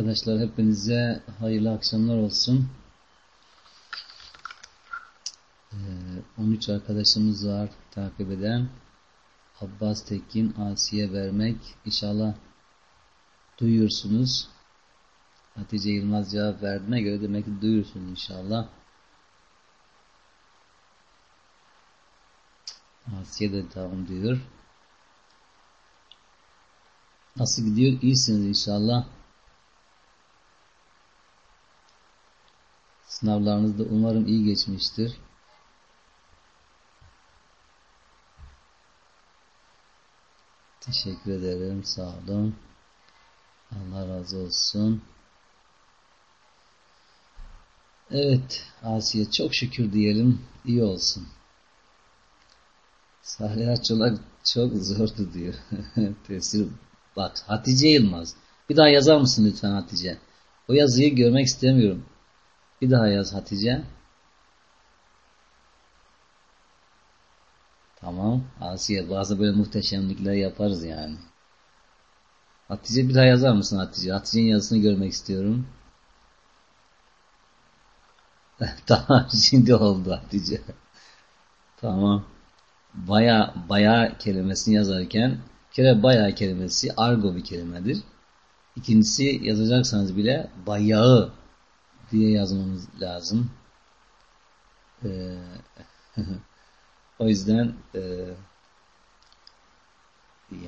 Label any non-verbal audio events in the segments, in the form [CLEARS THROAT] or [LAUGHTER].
Arkadaşlar hepinize hayırlı akşamlar olsun. Ee, 13 arkadaşımız var takip eden. Abbas Tekin, Asiye Vermek. İnşallah duyuyorsunuz. Hatice Yılmaz cevap verdiğine göre demek ki duyuyorsunuz inşallah. Asiye de tamam diyor. Nasıl gidiyor? İyisiniz inşallah. Sınavlarınız da umarım iyi geçmiştir. Teşekkür ederim. Sağ olun. Allah razı olsun. Evet Asiye çok şükür diyelim. iyi olsun. Salih Çolak çok zordu diyor. [LAUGHS] Tesir bak Hatice Yılmaz. Bir daha yazar mısın lütfen Hatice? O yazıyı görmek istemiyorum. Bir daha yaz Hatice. Tamam. Asiye bazı böyle muhteşemlikler yaparız yani. Hatice bir daha yazar mısın Hatice? Hatice'nin yazısını görmek istiyorum. [LAUGHS] tamam şimdi oldu Hatice. tamam. Baya baya kelimesini yazarken kere baya kelimesi argo bir kelimedir. İkincisi yazacaksanız bile bayağı diye yazmamız lazım. Ee, [LAUGHS] o yüzden e,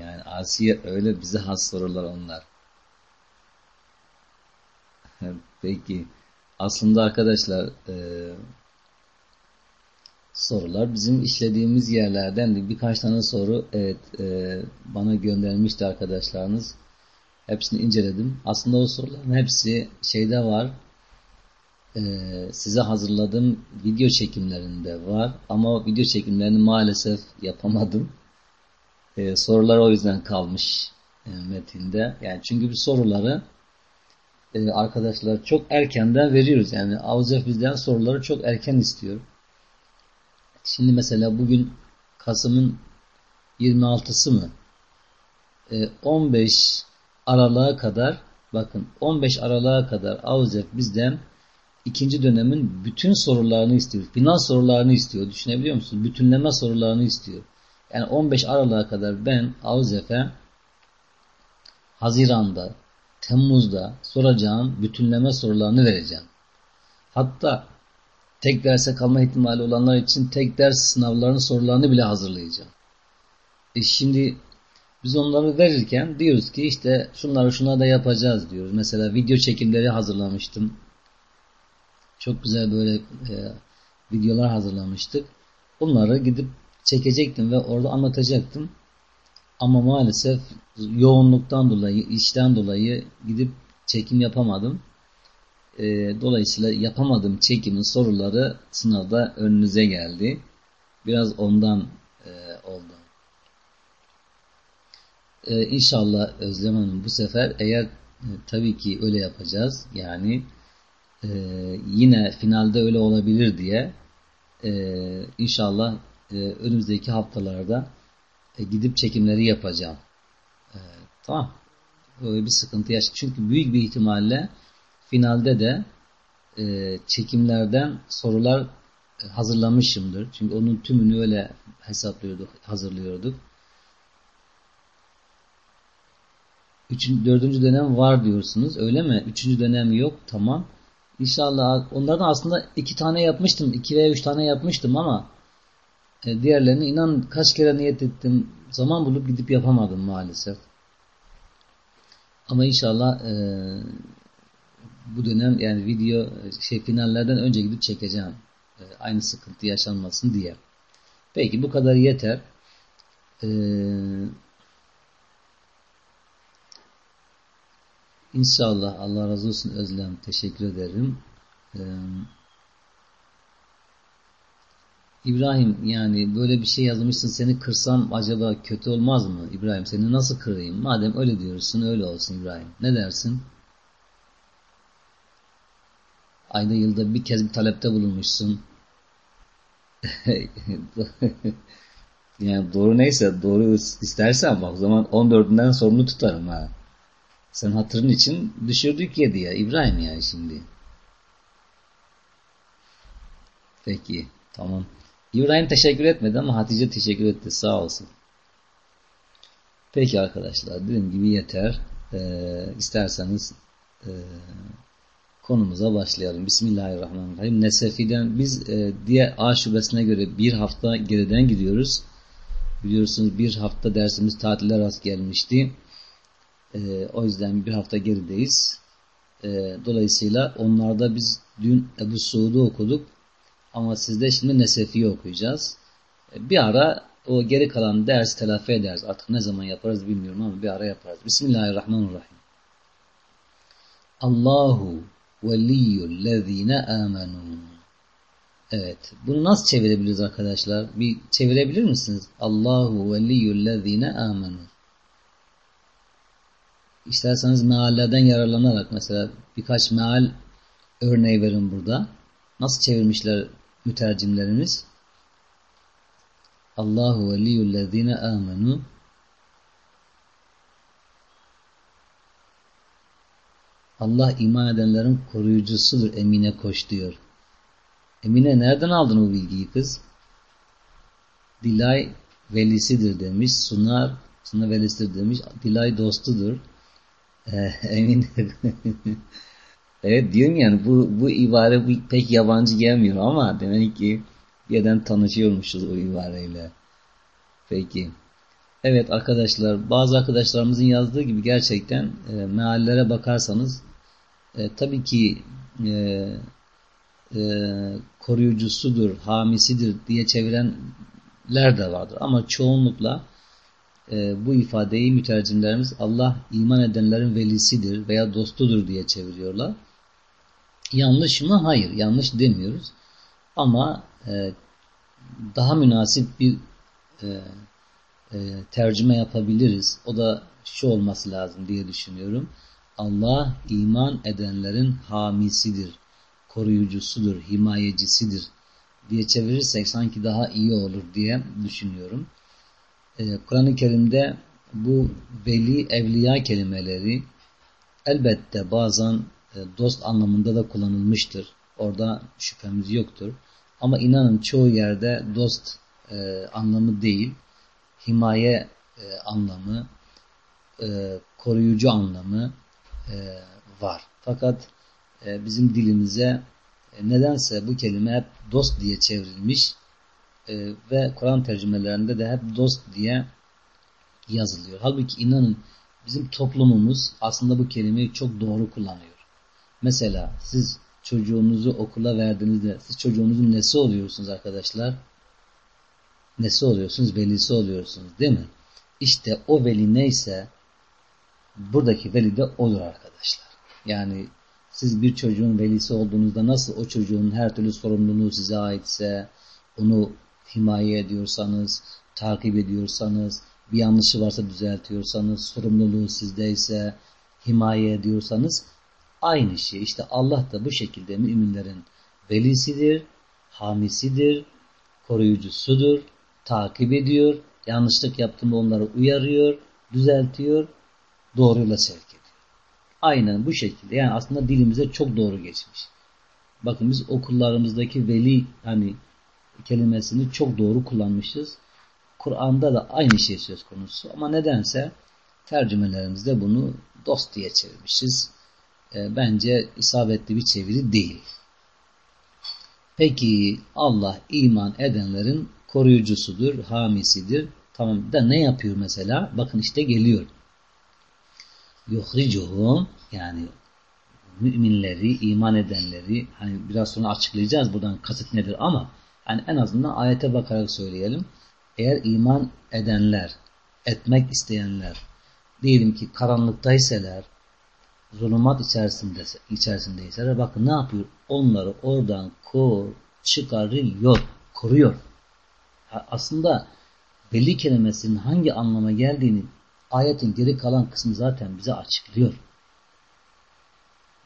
yani Asiye öyle bize has sorular onlar. [LAUGHS] Peki aslında arkadaşlar e, sorular bizim işlediğimiz yerlerden birkaç tane soru evet e, bana göndermişti arkadaşlarınız. Hepsini inceledim. Aslında o soruların hepsi şeyde var e, size hazırladığım video çekimlerinde var. Ama video çekimlerini maalesef yapamadım. E, sorular o yüzden kalmış e, metinde. Yani çünkü bir soruları e, arkadaşlar çok erkenden veriyoruz. Yani Avzef bizden soruları çok erken istiyor. Şimdi mesela bugün Kasım'ın 26'sı mı? E, 15 Aralık'a kadar bakın 15 Aralık'a kadar Avzef bizden ikinci dönemin bütün sorularını istiyor. Final sorularını istiyor. Düşünebiliyor musunuz? Bütünleme sorularını istiyor. Yani 15 Aralık'a kadar ben Avzef'e Haziran'da, Temmuz'da soracağım bütünleme sorularını vereceğim. Hatta tek derse kalma ihtimali olanlar için tek ders sınavlarının sorularını bile hazırlayacağım. E şimdi biz onları verirken diyoruz ki işte şunları şuna da yapacağız diyoruz. Mesela video çekimleri hazırlamıştım. Çok güzel böyle e, videolar hazırlamıştık. Bunları gidip çekecektim ve orada anlatacaktım. Ama maalesef yoğunluktan dolayı, işten dolayı gidip çekim yapamadım. E, dolayısıyla yapamadığım çekimin soruları sınavda önünüze geldi. Biraz ondan e, oldu. E, inşallah Özlem Hanım bu sefer eğer e, tabii ki öyle yapacağız. Yani e, yine finalde öyle olabilir diye e, inşallah e, önümüzdeki haftalarda e, gidip çekimleri yapacağım. E, tamam. Böyle bir sıkıntı yaş. Çünkü büyük bir ihtimalle finalde de e, çekimlerden sorular e, hazırlamışımdır. Çünkü onun tümünü öyle hesaplıyorduk, hazırlıyorduk. Üçüncü, dördüncü dönem var diyorsunuz. Öyle mi? Üçüncü dönem yok. Tamam. İnşallah onlardan aslında iki tane yapmıştım. iki veya üç tane yapmıştım ama e, diğerlerini inan kaç kere niyet ettim. Zaman bulup gidip yapamadım maalesef. Ama inşallah e, bu dönem yani video şey finallerden önce gidip çekeceğim. E, aynı sıkıntı yaşanmasın diye. Peki bu kadar yeter. Eee İnşallah Allah razı olsun Özlem. Teşekkür ederim. Ee, İbrahim yani böyle bir şey yazmışsın seni kırsam acaba kötü olmaz mı? İbrahim seni nasıl kırayım? Madem öyle diyorsun öyle olsun İbrahim. Ne dersin? Ayda yılda bir kez bir talepte bulunmuşsun. [LAUGHS] yani doğru neyse doğru istersen bak o zaman 14'ünden sorumlu tutarım ha. Sen hatırın için düşürdük yedi ya İbrahim ya şimdi. Peki tamam. İbrahim teşekkür etmedi ama Hatice teşekkür etti sağ olsun. Peki arkadaşlar dediğim gibi yeter. Ee, isterseniz e, konumuza başlayalım. Bismillahirrahmanirrahim. Nesefi'den biz e, diğer A şubesine göre bir hafta geriden gidiyoruz. Biliyorsunuz bir hafta dersimiz tatiller rast gelmişti. E, o yüzden bir hafta gerideyiz. E, dolayısıyla onlarda biz dün Ebu Suud'u okuduk. Ama sizde şimdi Nesefi'yi okuyacağız. E, bir ara o geri kalan ders telafi ederiz. Artık ne zaman yaparız bilmiyorum ama bir ara yaparız. Bismillahirrahmanirrahim. Allahu veliyyullezine amenu. Evet. Bunu nasıl çevirebiliriz arkadaşlar? Bir çevirebilir misiniz? Allahu veliyyullezine amenu. İsterseniz meallerden yararlanarak mesela birkaç meal örneği verin burada. Nasıl çevirmişler mütercimlerimiz? Allahu veliyyullezine amenu Allah iman edenlerin koruyucusudur Emine koş diyor. Emine nereden aldın o bilgiyi kız? Dilay velisidir demiş. Sunar, Sunar velisidir demiş. Dilay dostudur. Emine [LAUGHS] Evet diyorum yani bu, bu ibare pek yabancı gelmiyor ama demek ki bir yerden tanışıyormuşuz o ibareyle. Peki. Evet arkadaşlar bazı arkadaşlarımızın yazdığı gibi gerçekten e, meallere bakarsanız e, tabii ki e, e, koruyucusudur, hamisidir diye çevirenler de vardır. Ama çoğunlukla e, bu ifadeyi mütercimlerimiz Allah iman edenlerin velisidir veya dostudur diye çeviriyorlar. Yanlış mı? Hayır. Yanlış demiyoruz. Ama e, daha münasip bir e, e, tercüme yapabiliriz. O da şu olması lazım diye düşünüyorum. Allah iman edenlerin hamisidir, koruyucusudur, himayecisidir diye çevirirsek sanki daha iyi olur diye düşünüyorum. Ee, Kur'an-ı Kerim'de bu veli, evliya kelimeleri elbette bazen e, dost anlamında da kullanılmıştır. Orada şüphemiz yoktur. Ama inanın çoğu yerde dost e, anlamı değil, himaye e, anlamı, e, koruyucu anlamı, e, var. Fakat e, bizim dilimize e, nedense bu kelime hep dost diye çevrilmiş e, ve Kur'an tercümelerinde de hep dost diye yazılıyor. Halbuki inanın bizim toplumumuz aslında bu kelimeyi çok doğru kullanıyor. Mesela siz çocuğunuzu okula verdiğinizde siz çocuğunuzun nesi oluyorsunuz arkadaşlar? Nesi oluyorsunuz? Velisi oluyorsunuz değil mi? İşte o veli neyse buradaki veli de olur arkadaşlar. Yani siz bir çocuğun velisi olduğunuzda nasıl o çocuğun her türlü sorumluluğu size aitse, onu himaye ediyorsanız, takip ediyorsanız, bir yanlışı varsa düzeltiyorsanız, sorumluluğu sizdeyse, himaye ediyorsanız aynı şey. İşte Allah da bu şekilde müminlerin velisidir, hamisidir, koruyucusudur, takip ediyor, yanlışlık yaptığında onları uyarıyor, düzeltiyor doğruyla sevk ediyor. Aynen bu şekilde. Yani aslında dilimize çok doğru geçmiş. Bakın biz okullarımızdaki veli hani kelimesini çok doğru kullanmışız. Kur'an'da da aynı şey söz konusu. Ama nedense tercümelerimizde bunu dost diye çevirmişiz. E, bence isabetli bir çeviri değil. Peki Allah iman edenlerin koruyucusudur, hamisidir. Tamam da ne yapıyor mesela? Bakın işte geliyor yuhricuhum yani müminleri, iman edenleri hani biraz sonra açıklayacağız buradan kasıt nedir ama hani en azından ayete bakarak söyleyelim. Eğer iman edenler, etmek isteyenler diyelim ki karanlıktayseler zulümat içerisinde içerisindeyseler bakın ne yapıyor? Onları oradan ko çıkarıyor, koruyor. Aslında belli kelimesinin hangi anlama geldiğini ayetin geri kalan kısmı zaten bize açıklıyor.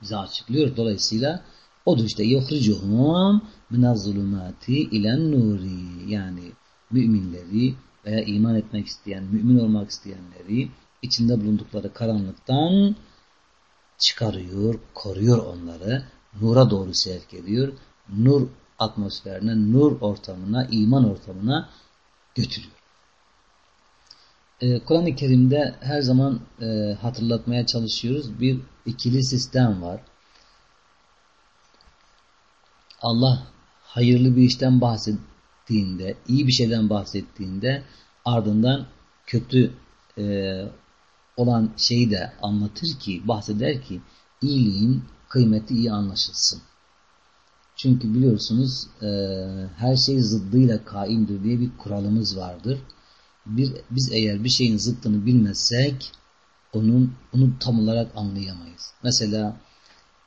Bize açıklıyor. Dolayısıyla odur işte yuhricuhum minaz-zulumati ilen nuri yani müminleri veya iman etmek isteyen, mümin olmak isteyenleri içinde bulundukları karanlıktan çıkarıyor, koruyor onları. Nura doğru sevk ediyor. Nur atmosferine, nur ortamına, iman ortamına götürüyor. Ee, Kur'an-ı Kerim'de her zaman e, hatırlatmaya çalışıyoruz. Bir ikili sistem var. Allah hayırlı bir işten bahsettiğinde, iyi bir şeyden bahsettiğinde ardından kötü e, olan şeyi de anlatır ki, bahseder ki iyiliğin kıymeti iyi anlaşılsın. Çünkü biliyorsunuz e, her şey zıddıyla kaimdir diye bir kuralımız vardır. Bir, biz eğer bir şeyin zıttını bilmezsek onun onu tam olarak anlayamayız. Mesela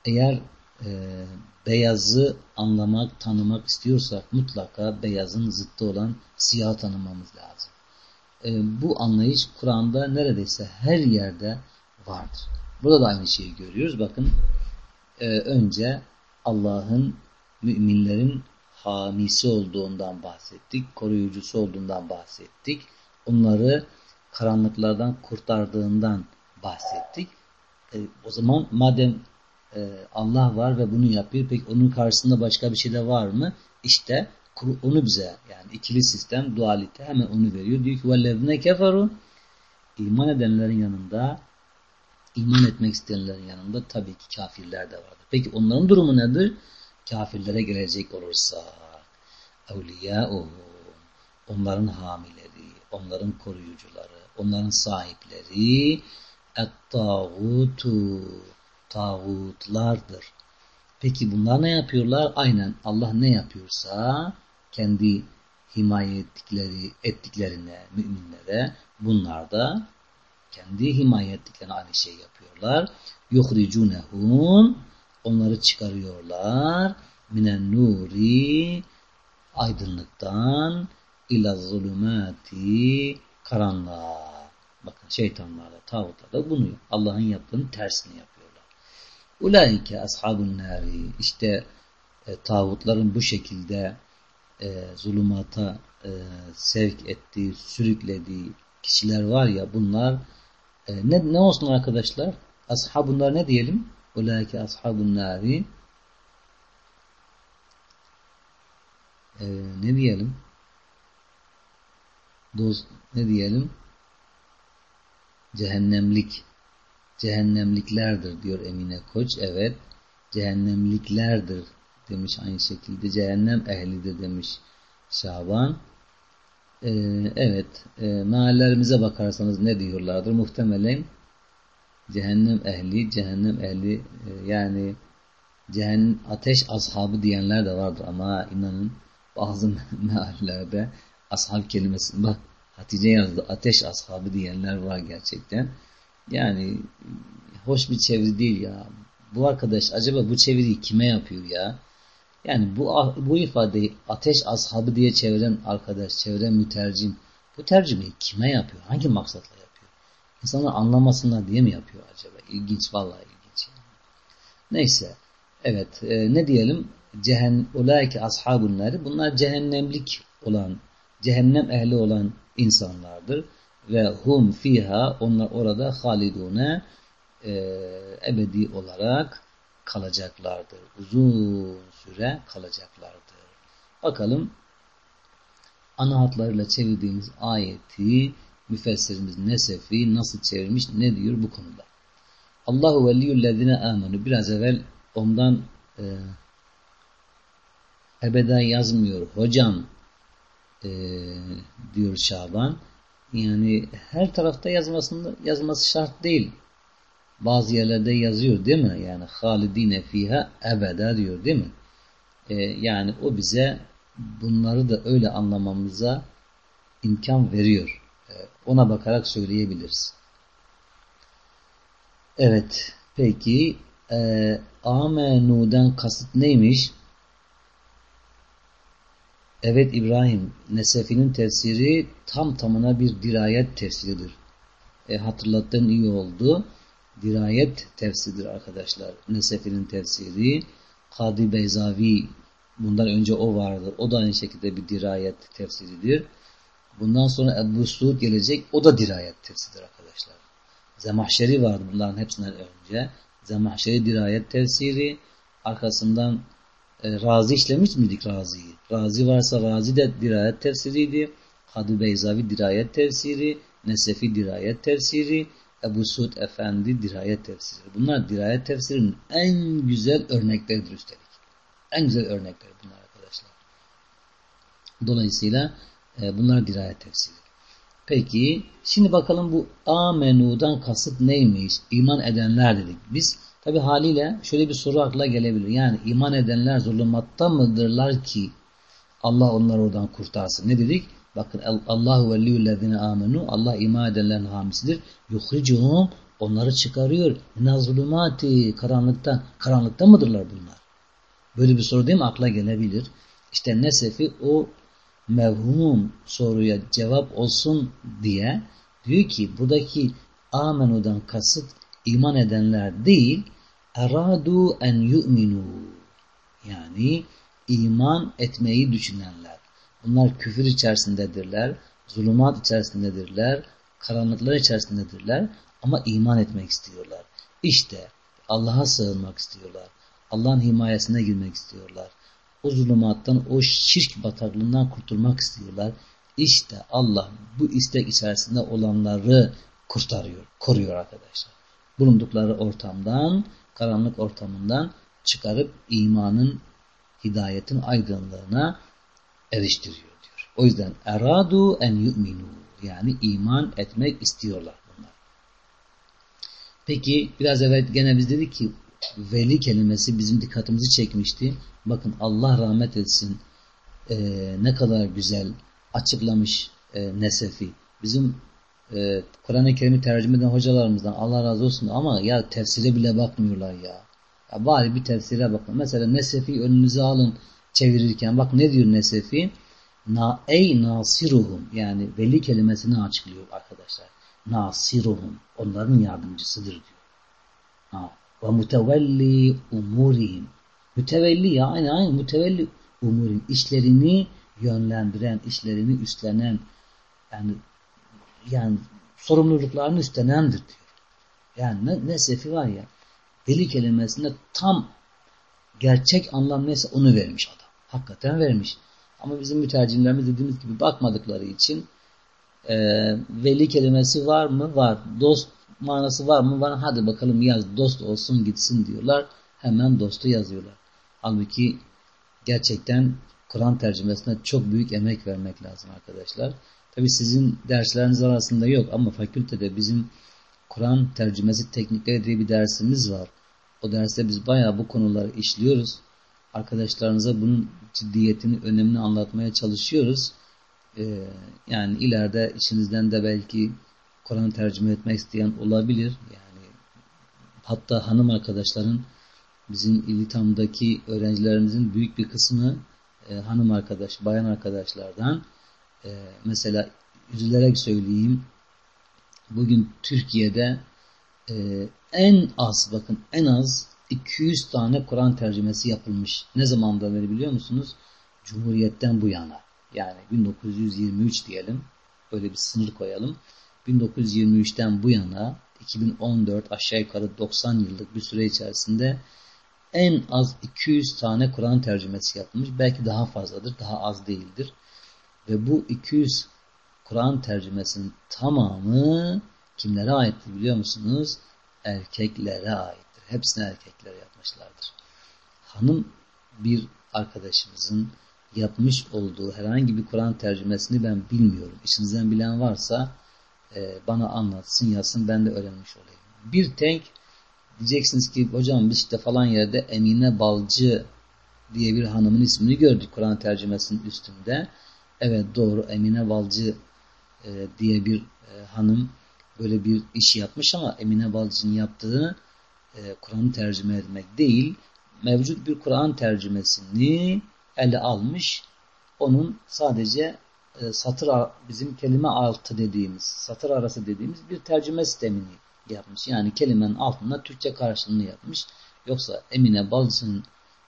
eğer e, beyazı anlamak, tanımak istiyorsak mutlaka beyazın zıttı olan siyah tanımamız lazım. E, bu anlayış Kur'an'da neredeyse her yerde vardır. Burada da aynı şeyi görüyoruz. Bakın e, önce Allah'ın müminlerin hamisi olduğundan bahsettik, koruyucusu olduğundan bahsettik. Onları karanlıklardan kurtardığından bahsettik. E, o zaman madem Allah var ve bunu yapıyor, peki onun karşısında başka bir şey de var mı? İşte onu bize yani ikili sistem, dualite hemen onu veriyor. Diyor ki وَالَّذِنَ كَفَرُوا iman edenlerin yanında iman etmek isteyenlerin yanında tabii ki kafirler de vardır. Peki onların durumu nedir? Kafirlere gelecek olursa evliyâuhum onların hamileri, onların koruyucuları, onların sahipleri et-tağutu tağutlardır. Peki bunlar ne yapıyorlar? Aynen Allah ne yapıyorsa kendi himaye ettikleri, ettiklerine, müminlere bunlar da kendi himaye ettiklerine aynı şey yapıyorlar. Yuhricunehum onları çıkarıyorlar minen nuri aydınlıktan ila zulümati karanlığa. Bakın şeytanlar da tağutlar da bunu Allah'ın yaptığının tersini yapıyorlar. Ulaike ashabun nari işte e, tağutların bu şekilde e, zulümata e, sevk ettiği, sürüklediği kişiler var ya bunlar e, ne, ne olsun arkadaşlar? Ashabunlar ne diyelim? Ulaike ashabun nari e, ne diyelim? Dost, ne diyelim? Cehennemlik. Cehennemliklerdir diyor Emine Koç. Evet. Cehennemliklerdir demiş aynı şekilde. Cehennem ehlidir demiş Şaban. Ee, evet. E, meallerimize bakarsanız ne diyorlardır? Muhtemelen cehennem ehli, cehennem ehli e, yani cehennem ateş ashabı diyenler de vardır ama inanın bazı [LAUGHS] meallerde ashab kelimesi bak Hatice yazdı ateş ashabı diyenler var gerçekten. Yani hoş bir çeviri değil ya. Bu arkadaş acaba bu çeviriyi kime yapıyor ya? Yani bu bu ifadeyi ateş ashabı diye çeviren arkadaş, çeviren mütercim bu tercümeyi kime yapıyor? Hangi maksatla yapıyor? İnsanlar anlamasınlar diye mi yapıyor acaba? İlginç vallahi ilginç. Yani. Neyse. Evet. E, ne diyelim? Cehen ulaike ashabunları bunlar cehennemlik olan, cehennem ehli olan insanlardır. Ve hum fiha onlar orada halidune e, ebedi olarak kalacaklardır. Uzun süre kalacaklardır. Bakalım ana hatlarıyla çevirdiğimiz ayeti müfessirimiz Nesefi nasıl çevirmiş ne diyor bu konuda. Allahu veliyyüllezine amenu biraz evvel ondan e, ebeden yazmıyor hocam e, diyor Şaban. Yani her tarafta yazmasında yazması şart değil. Bazı yerlerde yazıyor değil mi? Yani halidine fiha ebeda diyor değil mi? Ee, yani o bize bunları da öyle anlamamıza imkan veriyor. Ee, ona bakarak söyleyebiliriz. Evet. Peki e, amenu'den kasıt neymiş? Evet İbrahim, Nesefi'nin tefsiri tam tamına bir dirayet tefsiridir. E, hatırlattığın iyi oldu. Dirayet tefsiridir arkadaşlar. Nesefi'nin tefsiri. Kadi Beyzavi, bundan önce o vardır. O da aynı şekilde bir dirayet tefsiridir. Bundan sonra Ebu Suud gelecek. O da dirayet tefsiridir arkadaşlar. Zemahşeri vardı bunların hepsinden önce. Zemahşeri dirayet tefsiri, arkasından e, Razi işlemiş miydik Razi'yi? Razi varsa Razi de dirayet tefsiriydi. Kadı Beyzavi dirayet tefsiri, Nesefi dirayet tefsiri, Ebu Suud Efendi dirayet tefsiri. Bunlar dirayet tefsirinin en güzel örnekleridir üstelik. En güzel örnekler bunlar arkadaşlar. Dolayısıyla e, bunlar dirayet tefsiri. Peki şimdi bakalım bu amenudan kasıt neymiş? İman edenler dedik. Biz tabi haliyle şöyle bir soru akla gelebilir. Yani iman edenler zulümatta mıdırlar ki Allah onları oradan kurtarsın. Ne dedik? Bakın Allahu veliyyüllezine amenu Allah iman edenlerin hamisidir. Yuhricuhum onları çıkarıyor. Nazulumati karanlıktan. Karanlıkta mıdırlar bunlar? Böyle bir soru değil mi? Akla gelebilir. İşte Nesefi o mevhum soruya cevap olsun diye diyor ki buradaki amenudan kasıt iman edenler değil eradu en yu'minu yani iman etmeyi düşünenler. Bunlar küfür içerisindedirler, zulümat içerisindedirler, karanlıklar içerisindedirler ama iman etmek istiyorlar. İşte Allah'a sığınmak istiyorlar. Allah'ın himayesine girmek istiyorlar. O zulümattan, o şirk bataklığından kurtulmak istiyorlar. İşte Allah bu istek içerisinde olanları kurtarıyor, koruyor arkadaşlar. Bulundukları ortamdan, karanlık ortamından çıkarıp imanın, hidayetin aydınlığına eriştiriyor diyor. O yüzden eradu en yu'minu yani iman etmek istiyorlar bunlar. Peki biraz evvel gene biz dedik ki veli kelimesi bizim dikkatimizi çekmişti. Bakın Allah rahmet etsin e, ne kadar güzel açıklamış e, Nesefi. Bizim e, Kur'an-ı Kerim'i tercüme eden hocalarımızdan Allah razı olsun ama ya tefsire bile bakmıyorlar ya. ya bari bir tefsire bakın. Mesela Nesefi önünüze alın çevirirken bak ne diyor Nesefi? Na, ey nasiruhum yani veli kelimesini açıklıyor arkadaşlar. Nasiruhum onların yardımcısıdır diyor. Ha. Ve mutevelli umurihim. Mütevelli ya aynı aynı mütevelli umurin işlerini yönlendiren, işlerini üstlenen yani yani sorumluluklarını üstlenendir diyor. Yani ne, ne sefi var ya veli kelimesinde tam gerçek anlam neyse onu vermiş adam. Hakikaten vermiş. Ama bizim mütercimlerimiz dediğimiz gibi bakmadıkları için e, veli kelimesi var mı? Var. Dost manası var mı? Var. Hadi bakalım yaz. Dost olsun gitsin diyorlar. Hemen dostu yazıyorlar. Halbuki gerçekten Kur'an tercümesine çok büyük emek vermek lazım arkadaşlar. Tabi sizin dersleriniz arasında yok ama fakültede bizim Kur'an tercümesi teknikleri diye bir dersimiz var. O derste biz bayağı bu konuları işliyoruz. Arkadaşlarınıza bunun ciddiyetini, önemini anlatmaya çalışıyoruz. Ee, yani ileride içinizden de belki Kur'an tercüme etmek isteyen olabilir. Yani hatta hanım arkadaşların bizim İlitam'daki öğrencilerimizin büyük bir kısmı e, hanım arkadaş, bayan arkadaşlardan e, mesela üzülerek söyleyeyim bugün Türkiye'de e, en az bakın en az 200 tane Kur'an tercümesi yapılmış. Ne zamandan beri biliyor musunuz? Cumhuriyetten bu yana. Yani 1923 diyelim. Böyle bir sınır koyalım. 1923'ten bu yana 2014 aşağı yukarı 90 yıllık bir süre içerisinde en az 200 tane Kur'an tercümesi yapılmış. Belki daha fazladır, daha az değildir. Ve bu 200 Kur'an tercümesinin tamamı kimlere aittir biliyor musunuz? Erkeklere aittir. Hepsini erkeklere yapmışlardır. Hanım bir arkadaşımızın yapmış olduğu herhangi bir Kur'an tercümesini ben bilmiyorum. İçinizden bilen varsa e, bana anlatsın, yazsın ben de öğrenmiş olayım. Bir tek Diyeceksiniz ki hocam biz işte falan yerde Emine Balcı diye bir hanımın ismini gördük Kur'an tercümesinin üstünde. Evet doğru Emine Balcı e, diye bir e, hanım böyle bir iş yapmış ama Emine Balcı'nın yaptığı e, Kur'an'ı tercüme etmek değil. Mevcut bir Kur'an tercümesini ele almış. Onun sadece e, satır bizim kelime altı dediğimiz, satır arası dediğimiz bir tercüme sistemini yapmış. Yani kelimenin altında Türkçe karşılığını yapmış. Yoksa Emine Balcı'nın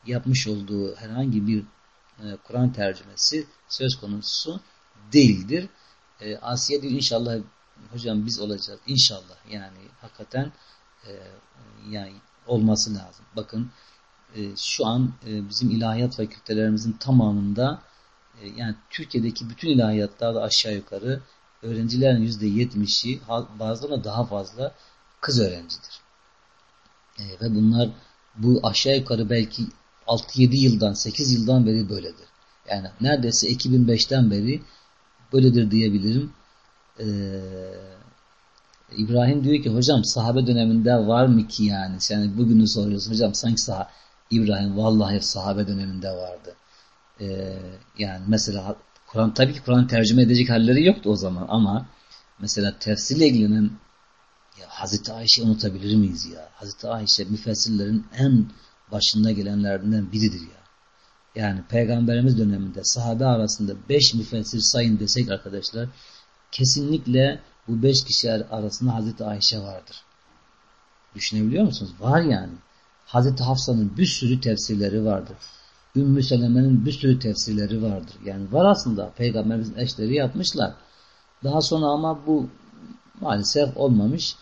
yapmış olduğu herhangi bir Kur'an tercümesi söz konusu değildir. E, Asiye diyor inşallah hocam biz olacağız. İnşallah yani hakikaten e, yani olması lazım. Bakın e, şu an e, bizim ilahiyat fakültelerimizin tamamında e, yani Türkiye'deki bütün ilahiyatlarda aşağı yukarı öğrencilerin yüzde yetmişi bazılarına daha fazla kız öğrencidir. E, ve bunlar bu aşağı yukarı belki 6-7 yıldan 8 yıldan beri böyledir. Yani neredeyse 2005'ten beri böyledir diyebilirim. Ee, İbrahim diyor ki hocam sahabe döneminde var mı ki yani? Yani bugünü soruyorsun hocam sanki sah İbrahim vallahi sahabe döneminde vardı. Ee, yani mesela Kur'an tabii ki Kur'an tercüme edecek halleri yoktu o zaman ama mesela tefsirle ilgilenen ya Hazreti Ayşe unutabilir miyiz ya? Hazreti Ayşe müfessirlerin en başında gelenlerden biridir ya. Yani peygamberimiz döneminde sahabe arasında beş müfessir sayın desek arkadaşlar kesinlikle bu beş kişi arasında Hazreti Ayşe vardır. Düşünebiliyor musunuz? Var yani. Hazreti Hafsa'nın bir sürü tefsirleri vardır. Ümmü Seleme'nin bir sürü tefsirleri vardır. Yani var aslında. Peygamberimizin eşleri yapmışlar. Daha sonra ama bu maalesef olmamış.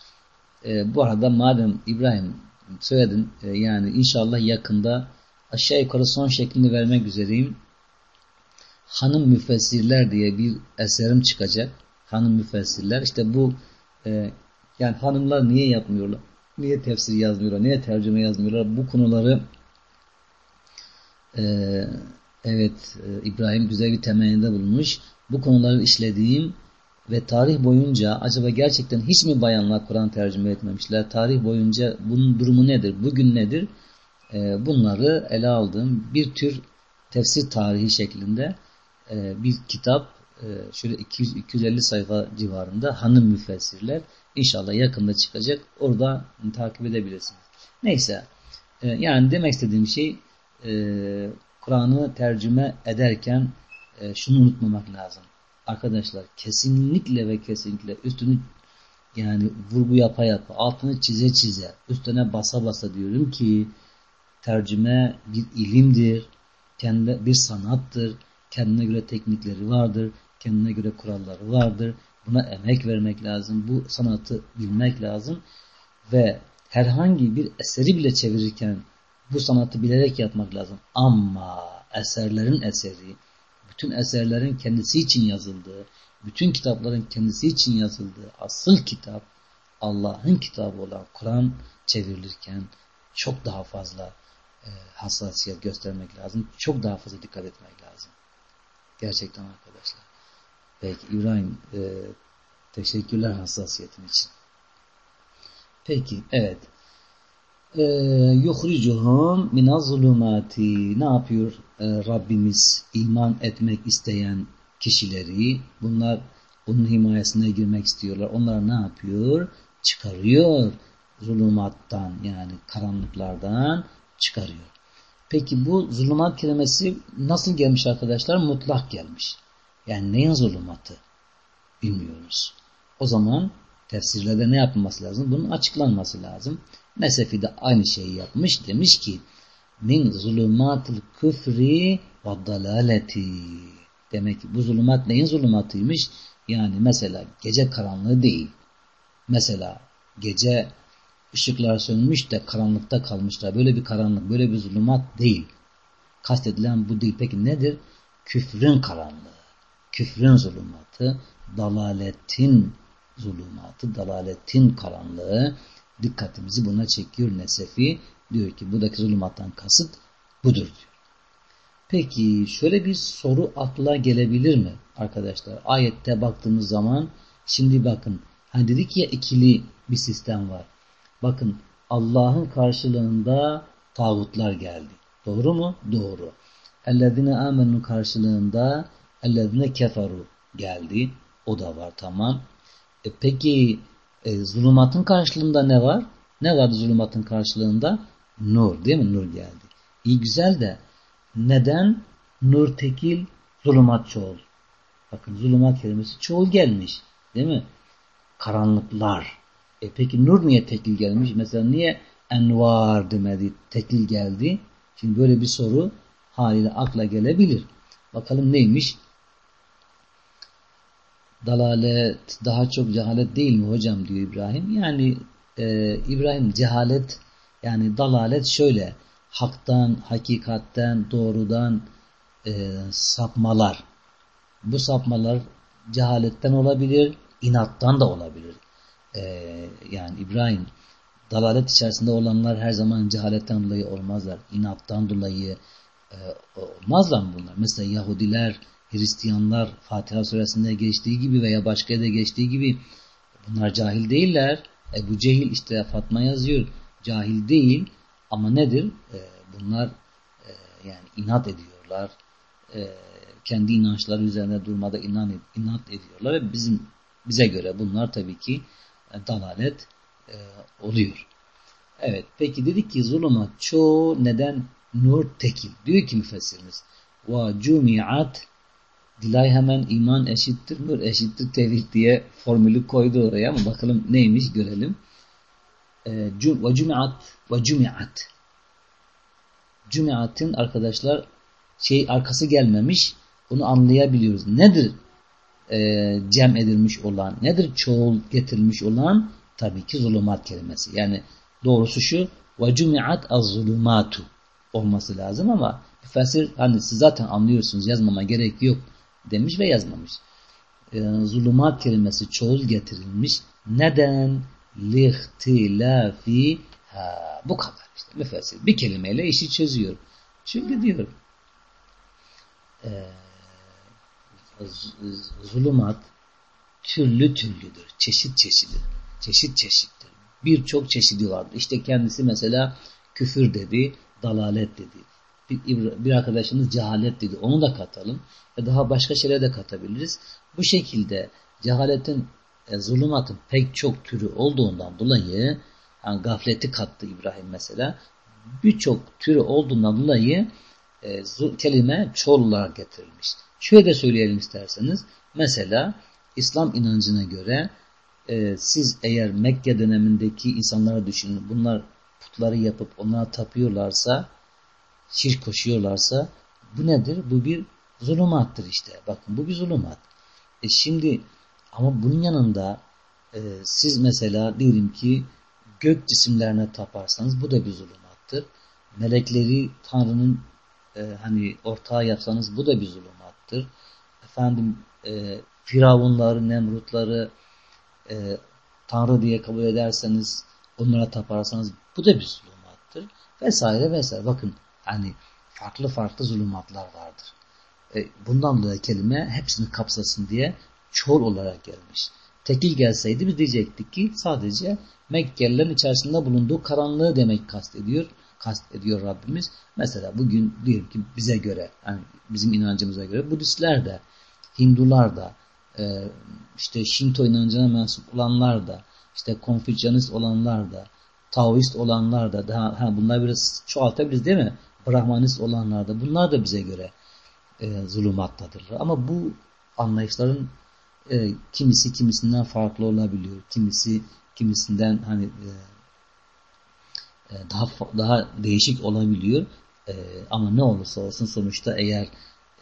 E, bu arada madem İbrahim söyledin e, yani inşallah yakında aşağı yukarı son şeklini vermek üzereyim. Hanım Müfessirler diye bir eserim çıkacak. Hanım Müfessirler. İşte bu e, yani hanımlar niye yapmıyorlar? Niye tefsir yazmıyorlar? Niye tercüme yazmıyorlar? Bu konuları e, evet İbrahim güzel bir temelinde bulunmuş. Bu konuları işlediğim ve tarih boyunca acaba gerçekten hiç mi bayanlar Kur'an tercüme etmemişler? Tarih boyunca bunun durumu nedir? Bugün nedir? Ee, bunları ele aldığım bir tür tefsir tarihi şeklinde e, bir kitap e, şöyle 200-250 sayfa civarında hanım müfessirler inşallah yakında çıkacak. Orada takip edebilirsiniz. Neyse e, yani demek istediğim şey Kur'an'ı tercüme ederken şunu unutmamak lazım arkadaşlar kesinlikle ve kesinlikle üstünü yani vurgu yapa yapa altını çize çize üstüne basa basa diyorum ki tercüme bir ilimdir kendi bir sanattır kendine göre teknikleri vardır kendine göre kuralları vardır. Buna emek vermek lazım bu sanatı bilmek lazım ve herhangi bir eseri bile çevirirken bu sanatı bilerek yapmak lazım. Ama eserlerin eseri bütün eserlerin kendisi için yazıldığı, bütün kitapların kendisi için yazıldığı asıl kitap Allah'ın kitabı olan Kur'an çevrilirken çok daha fazla e, hassasiyet göstermek lazım. Çok daha fazla dikkat etmek lazım. Gerçekten arkadaşlar. Peki İbrahim e, teşekkürler hassasiyetin için. Peki evet. Ee, yuhricuhum minaz zulumati ne yapıyor e, Rabbimiz iman etmek isteyen kişileri bunlar bunun himayesine girmek istiyorlar. Onlar ne yapıyor? Çıkarıyor zulümattan yani karanlıklardan çıkarıyor. Peki bu zulümat kelimesi nasıl gelmiş arkadaşlar? Mutlak gelmiş. Yani neyin zulümatı? Bilmiyoruz. O zaman tefsirlerde ne yapılması lazım? Bunun açıklanması lazım. Nesefi de aynı şeyi yapmış. Demiş ki min zulümatil küfri ve dalaleti. Demek ki bu zulümat neyin zulümatıymış? Yani mesela gece karanlığı değil. Mesela gece ışıklar sönmüş de karanlıkta kalmışlar. Böyle bir karanlık, böyle bir zulümat değil. Kastedilen bu değil. Peki nedir? Küfrün karanlığı, küfrün zulümatı, dalaletin zulümatı, dalaletin karanlığı, dikkatimizi buna çekiyor Nesefi. Diyor ki buradaki zulümattan kasıt budur diyor. Peki şöyle bir soru akla gelebilir mi arkadaşlar? Ayette baktığımız zaman şimdi bakın hani dedik ya ikili bir sistem var. Bakın Allah'ın karşılığında tağutlar geldi. Doğru mu? Doğru. Ellezine amenu karşılığında ellezine keferu geldi. O da var tamam. E peki e, zulümatın karşılığında ne var? Ne vardı zulümatın karşılığında? Nur değil mi? Nur geldi. İyi güzel de neden nur tekil zulümat çoğul? Bakın zulümat kelimesi çoğul gelmiş. Değil mi? Karanlıklar. E peki nur niye tekil gelmiş? Mesela niye envar demedi, tekil geldi? Şimdi böyle bir soru haliyle akla gelebilir. Bakalım neymiş? dalalet daha çok cehalet değil mi hocam diyor İbrahim. Yani e, İbrahim cehalet Yani dalalet şöyle haktan, hakikatten, doğrudan e, sapmalar. Bu sapmalar cehaletten olabilir, inattan da olabilir. E, yani İbrahim dalalet içerisinde olanlar her zaman cehaletten dolayı olmazlar. İnattan dolayı e, olmazlar mı bunlar? Mesela Yahudiler, Hristiyanlar Fatiha suresinde geçtiği gibi veya başka yerde geçtiği gibi bunlar cahil değiller. Ebu Cehil işte Fatma yazıyor. Cahil değil ama nedir? E, bunlar e, yani inat ediyorlar. E, kendi inançları üzerine durmada inan, inat ediyorlar ve bizim bize göre bunlar tabii ki e, dalalet e, oluyor. Evet peki dedik ki zulümat çoğu neden nur tekil. Diyor ki müfessirimiz ve cumiat Dilay hemen iman eşittir nur eşittir tevhid diye formülü koydu oraya ama bakalım neymiş görelim. E, ve cumiat ve cumiat Cumiat'ın arkadaşlar şey arkası gelmemiş bunu anlayabiliyoruz. Nedir e, cem edilmiş olan, nedir çoğul getirilmiş olan? Tabii ki zulümat kelimesi. Yani doğrusu şu ve cumiat az zulümatu olması lazım ama müfessir hani siz zaten anlıyorsunuz yazmama gerek yok demiş ve yazmamış. E, zulümat kelimesi çoğul getirilmiş. Neden? Lihtilafi ha, bu kadar işte müfessir. Bir kelimeyle işi çözüyor. Çünkü diyor e, zulümat türlü türlüdür. Çeşit çeşidir. Çeşit çeşittir. Birçok çeşidi vardır. İşte kendisi mesela küfür dedi, dalalet dedi. Bir, bir arkadaşımız cehalet dedi. Onu da katalım. Ve daha başka şeyler de katabiliriz. Bu şekilde cehaletin, e, zulümatın pek çok türü olduğundan dolayı yani gafleti kattı İbrahim mesela. Birçok türü olduğundan dolayı e, kelime çoğul olarak getirilmiş. Şöyle de söyleyelim isterseniz. Mesela İslam inancına göre e, siz eğer Mekke dönemindeki insanlara düşünün. Bunlar putları yapıp onlara tapıyorlarsa, şirk koşuyorlarsa bu nedir? Bu bir zulümattır işte. Bakın bu bir zulümat. E şimdi ama bunun yanında e, siz mesela diyelim ki gök cisimlerine taparsanız bu da bir zulümattır. Melekleri Tanrı'nın e, hani ortağı yapsanız bu da bir zulümattır. Efendim e, firavunları, nemrutları e, Tanrı diye kabul ederseniz onlara taparsanız bu da bir zulümattır. Vesaire vesaire. Bakın hani farklı farklı zulümatlar vardır. E, bundan dolayı kelime hepsini kapsasın diye çoğul olarak gelmiş. Tekil gelseydi biz diyecektik ki sadece Mekkelilerin içerisinde bulunduğu karanlığı demek kastediyor kast ediyor Rabbimiz. Mesela bugün diyelim ki bize göre, yani bizim inancımıza göre Budistler de, Hindular da, e, işte Şinto inancına mensup olanlar da, işte Konfüçyanist olanlar da, Taoist olanlar da, daha, ha, bunlar biraz çoğaltabiliriz değil mi? Brahmanist olanlar da, bunlar da bize göre e, zulümattadırlar. Ama bu anlayışların e, kimisi kimisinden farklı olabiliyor. Kimisi kimisinden hani e, e, daha daha değişik olabiliyor. E, ama ne olursa olsun sonuçta eğer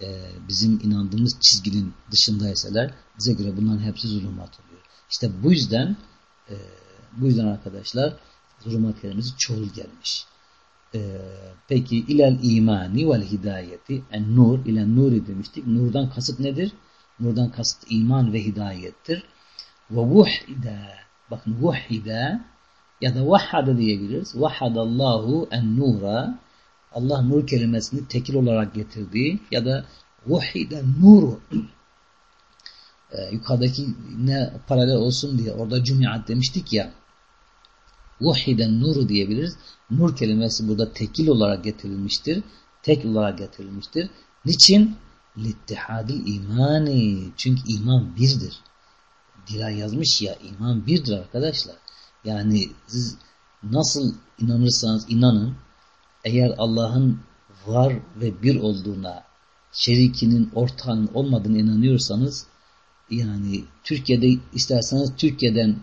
e, bizim inandığımız çizginin dışındaysalar bize göre bunların hepsi zulümat oluyor. İşte bu yüzden e, bu yüzden arkadaşlar zulümat kelimesi çoğul gelmiş. E, peki ilel imani vel hidayeti en nur ile nuri demiştik. Nurdan kasıt nedir? Nurdan kasıt iman ve hidayettir. Ve vuhide bakın vuhide ya da vahhada diyebiliriz. Vahhadallahu en-nura Allah nur kelimesini tekil olarak getirdi ya da vahiden nuru e, yukarıdaki ne paralel olsun diye orada cümiat demiştik ya vahiden nuru diyebiliriz. Nur kelimesi burada tekil olarak getirilmiştir. Tek olarak getirilmiştir. Niçin? Littihadil imani. Çünkü iman birdir. Dila yazmış ya iman birdir arkadaşlar. Yani siz nasıl inanırsanız inanın eğer Allah'ın var ve bir olduğuna şerikinin ortağının olmadığını inanıyorsanız yani Türkiye'de isterseniz Türkiye'den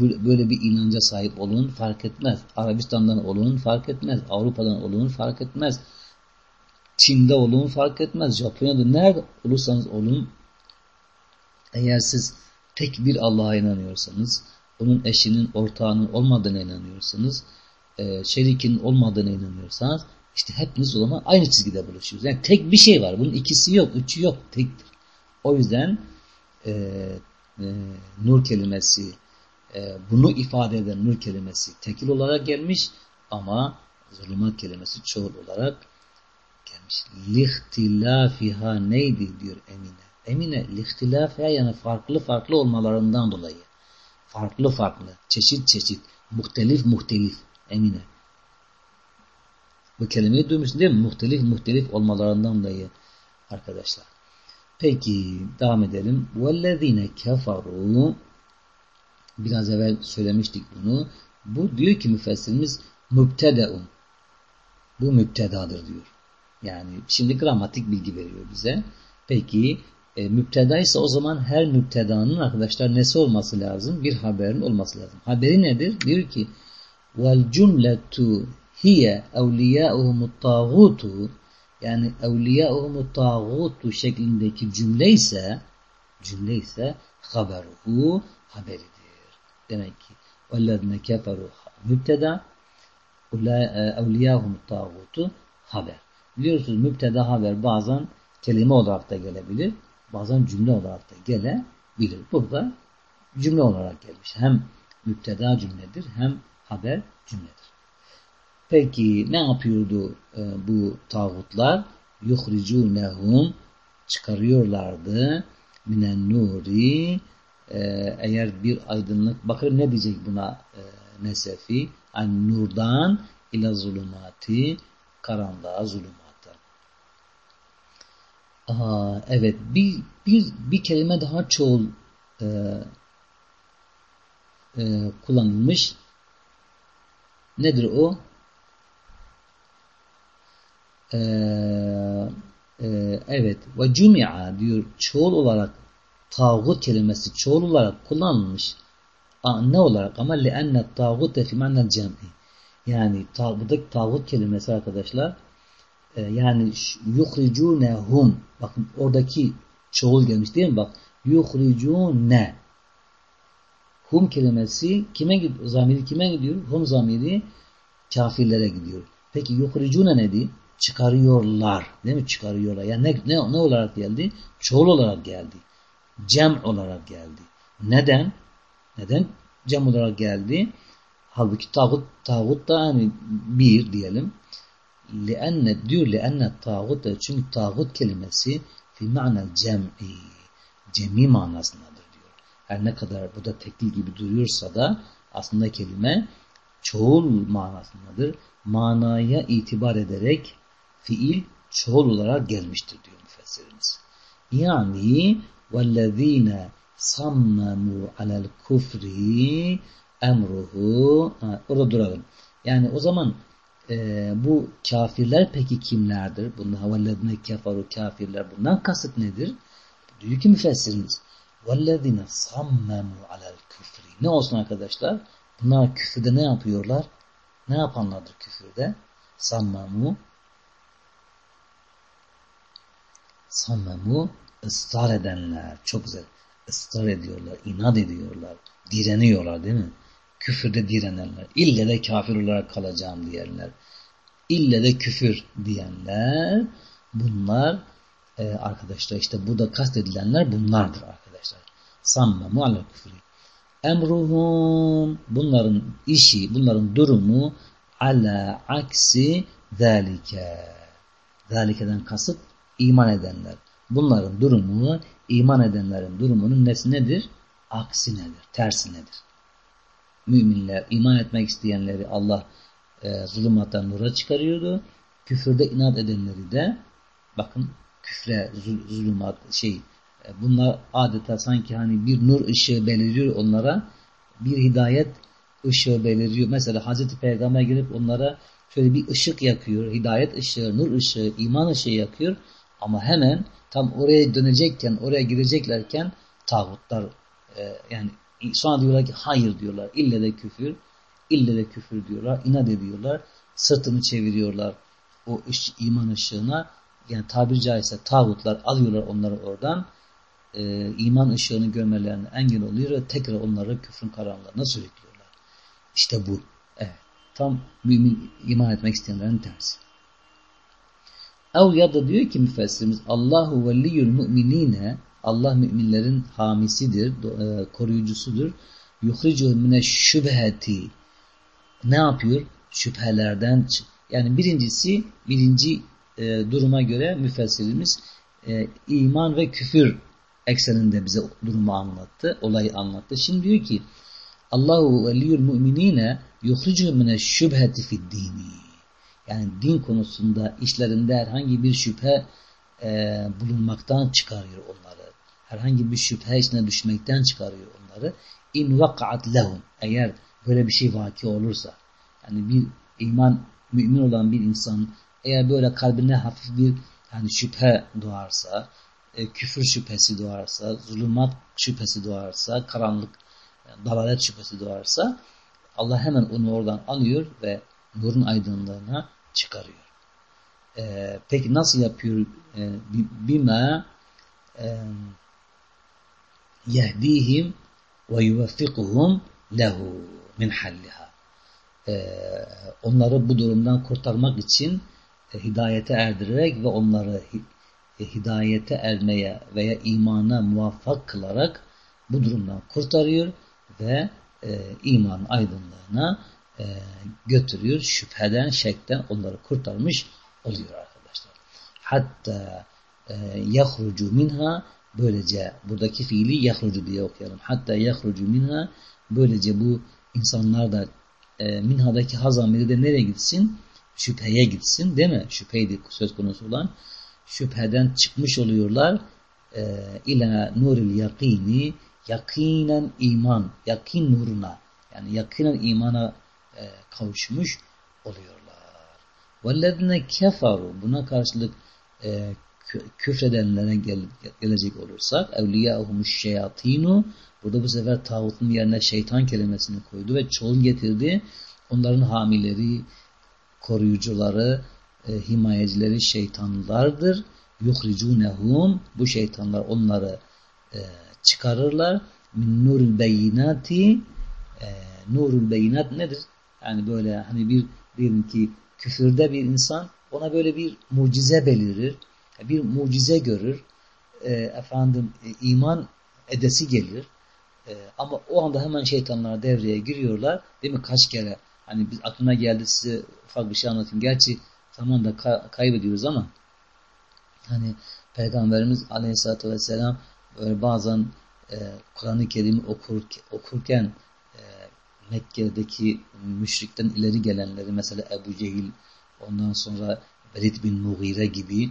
böyle bir inanca sahip olun fark etmez. Arabistan'dan olun fark etmez. Avrupa'dan olun fark etmez. Çin'de olun fark etmez. Japonya'da nerede olursanız olun eğer siz tek bir Allah'a inanıyorsanız onun eşinin, ortağının olmadığına inanıyorsanız e, şerikin olmadığına inanıyorsanız işte hepiniz o zaman aynı çizgide buluşuyoruz. Yani tek bir şey var. Bunun ikisi yok, üçü yok, tektir. O yüzden e, e, nur kelimesi e, bunu ifade eden nur kelimesi tekil olarak gelmiş ama zulümat kelimesi çoğul olarak Lihtilafiha neydi diyor Emine. Emine lihtilafiha yani farklı farklı olmalarından dolayı. Farklı farklı, çeşit çeşit, muhtelif muhtelif Emine. Bu kelimeyi duymuşsun değil mi? Muhtelif muhtelif olmalarından dolayı arkadaşlar. Peki devam edelim. وَالَّذ۪ينَ كَفَرُوا Biraz evvel söylemiştik bunu. Bu diyor ki müfessirimiz mübtedeun. Bu mübtedadır diyor. Yani şimdi gramatik bilgi veriyor bize. Peki e, müpteda ise o zaman her müptedanın arkadaşlar nesi olması lazım? Bir haberin olması lazım. Haberi nedir? Diyor ki vel cümletu hiye evliyâuhumut tağutu yani evliyâuhumut tağutu şeklindeki cümle ise cümle ise haberuhu haberidir. Demek ki vellezine keferu müpteda e, evliyâuhumut tağutu haber. Biliyorsunuz müpteda haber bazen kelime olarak da gelebilir. Bazen cümle olarak da gelebilir. Burada cümle olarak gelmiş. Hem müpteda cümledir hem haber cümledir. Peki ne yapıyordu e, bu tağutlar? yuhricunehum çıkarıyorlardı minen nuri e, eğer bir aydınlık bakın ne diyecek buna e, nesefi an nurdan ila zulumati karanlığa zulumata Aa, evet bir, bir, bir kelime daha çoğul e, e, kullanılmış nedir o? Ee, e, evet ve cümi'a diyor çoğul olarak tağut kelimesi çoğul olarak kullanılmış. Ne olarak? Ama le'enne tağut fi ma'nel cem'i. Yani ta, buradaki tağut kelimesi arkadaşlar e, yani yuhricunehum bakın oradaki çoğul gelmiş değil mi? Bak yuhricune hum kelimesi kime gidiyor? Zamiri kime gidiyor? Hum zamiri kafirlere gidiyor. Peki yuhricune nedir? çıkarıyorlar. Değil mi? Çıkarıyorlar. Yani ne, ne, ne olarak geldi? Çoğul olarak geldi. Cem olarak geldi. Neden? Neden cem olarak geldi? Halbuki tağut, tağut da hani bir diyelim. Leenne diyor leenne tağut da çünkü tağut kelimesi fi ma'nel cem'i cemi manasındadır diyor. Her ne kadar bu da tekil gibi duruyorsa da aslında kelime çoğul manasındadır. Manaya itibar ederek fiil çoğul olarak gelmiştir diyor müfessirimiz. Yani وَالَّذ۪ينَ صَمَّمُوا عَلَى الْكُفْرِ emruhu orada duralım. Yani o zaman e, bu kafirler peki kimlerdir? Bunun havalladine kefaru kafirler bundan kasıt nedir? Diyor ki müfessirimiz vellezine sammemu alel küfri ne olsun arkadaşlar? Bunlar küfürde ne yapıyorlar? Ne yapanlardır küfürde? Sammemu sammemu ısrar edenler. Çok güzel. ısrar ediyorlar, inat ediyorlar, direniyorlar değil mi? Küfürde direnenler. İlle de kafir olarak kalacağım diyenler. İlle de küfür diyenler. Bunlar e, arkadaşlar işte burada kastedilenler bunlardır arkadaşlar. Sammemu ala küfrü. Emruhum bunların işi, bunların durumu ala aksi zalike. Zalikeden kasıt iman edenler. Bunların durumu iman edenlerin durumunun nesi nedir? Aksi nedir? Tersi nedir? Müminler, iman etmek isteyenleri Allah e, zulümattan nura çıkarıyordu. Küfürde inat edenleri de bakın küfre, zul, zulümat şey e, bunlar adeta sanki hani bir nur ışığı beliriyor onlara bir hidayet ışığı beliriyor. Mesela Hazreti Peygamber gelip onlara şöyle bir ışık yakıyor. Hidayet ışığı, nur ışığı, iman ışığı yakıyor. Ama hemen tam oraya dönecekken, oraya gireceklerken tağutlar e, yani sonra diyorlar ki hayır diyorlar. İlle de küfür, ille de küfür diyorlar. inat ediyorlar. Sırtını çeviriyorlar o iş, iman ışığına. Yani tabiri caizse tağutlar alıyorlar onları oradan. E, iman ışığını görmelerine engel oluyor ve tekrar onları küfrün karanlığına sürüklüyorlar. İşte bu. Evet. Tam mümin iman etmek isteyenlerin tersi. Ev ya da diyor ki müfessirimiz Allahu veliyyul mu'minine Allah müminlerin hamisidir, e, koruyucusudur. Yuhricuhum mine şübheti ne yapıyor? Şüphelerden yani birincisi birinci e, duruma göre müfessirimiz e, iman ve küfür ekseninde bize durumu anlattı, olayı anlattı. Şimdi diyor ki Allahu veliyul mu'minine yuhricuhum mine şübheti fid dini. Yani din konusunda işlerinde herhangi bir şüphe e, bulunmaktan çıkarıyor onları. Herhangi bir şüphe içine düşmekten çıkarıyor onları. İn vaka'at lehum. Eğer böyle bir şey vaki olursa. Yani bir iman, mümin olan bir insan eğer böyle kalbine hafif bir yani şüphe doğarsa, e, küfür şüphesi doğarsa, zulümat şüphesi doğarsa, karanlık, yani dalalet şüphesi doğarsa Allah hemen onu oradan alıyor ve nurun aydınlığına çıkarıyor. E, peki nasıl yapıyor? E, bima e, yehdihim ve yuveffikuhum lehu min halliha. E, onları bu durumdan kurtarmak için e, hidayete erdirerek ve onları e, hidayete ermeye veya imana muvaffak kılarak bu durumdan kurtarıyor ve iman aydınlığına götürüyor. Şüpheden, şekten onları kurtarmış oluyor arkadaşlar. Hatta e, yahrucu minha böylece buradaki fiili yahrucu diye okuyalım. Hatta yahrucu minha böylece bu insanlar da e, minhadaki hazamiri de nereye gitsin? Şüpheye gitsin değil mi? Şüpheydi söz konusu olan. Şüpheden çıkmış oluyorlar. E, ila nuril yakini yakinen iman, yakin nuruna yani yakinen imana e, kavuşmuş oluyorlar. وَالَّذِينَ kefaru Buna karşılık e, küfredenlere gel, gelecek olursak اَوْلِيَاهُمُ şeyatinu Burada bu sefer tağutun yerine şeytan kelimesini koydu ve çoğul getirdi. Onların hamileri, koruyucuları, e, himayecileri şeytanlardır. Yuhricunehum bu şeytanlar onları e, çıkarırlar. Min nurul beyinati e, nurul beyinat nedir? Yani böyle hani bir diyelim ki küfürde bir insan ona böyle bir mucize belirir. Bir mucize görür. E, efendim e, iman edesi gelir. E, ama o anda hemen şeytanlar devreye giriyorlar. Değil mi? Kaç kere hani biz aklına geldi size ufak bir şey anlatayım. Gerçi tamam da ka kaybediyoruz ama hani Peygamberimiz Aleyhisselatü Vesselam böyle bazen e, Kur'an-ı Kerim'i okur, okurken Mekke'deki müşrikten ileri gelenleri mesela Ebu Cehil ondan sonra Velid bin Mughire gibi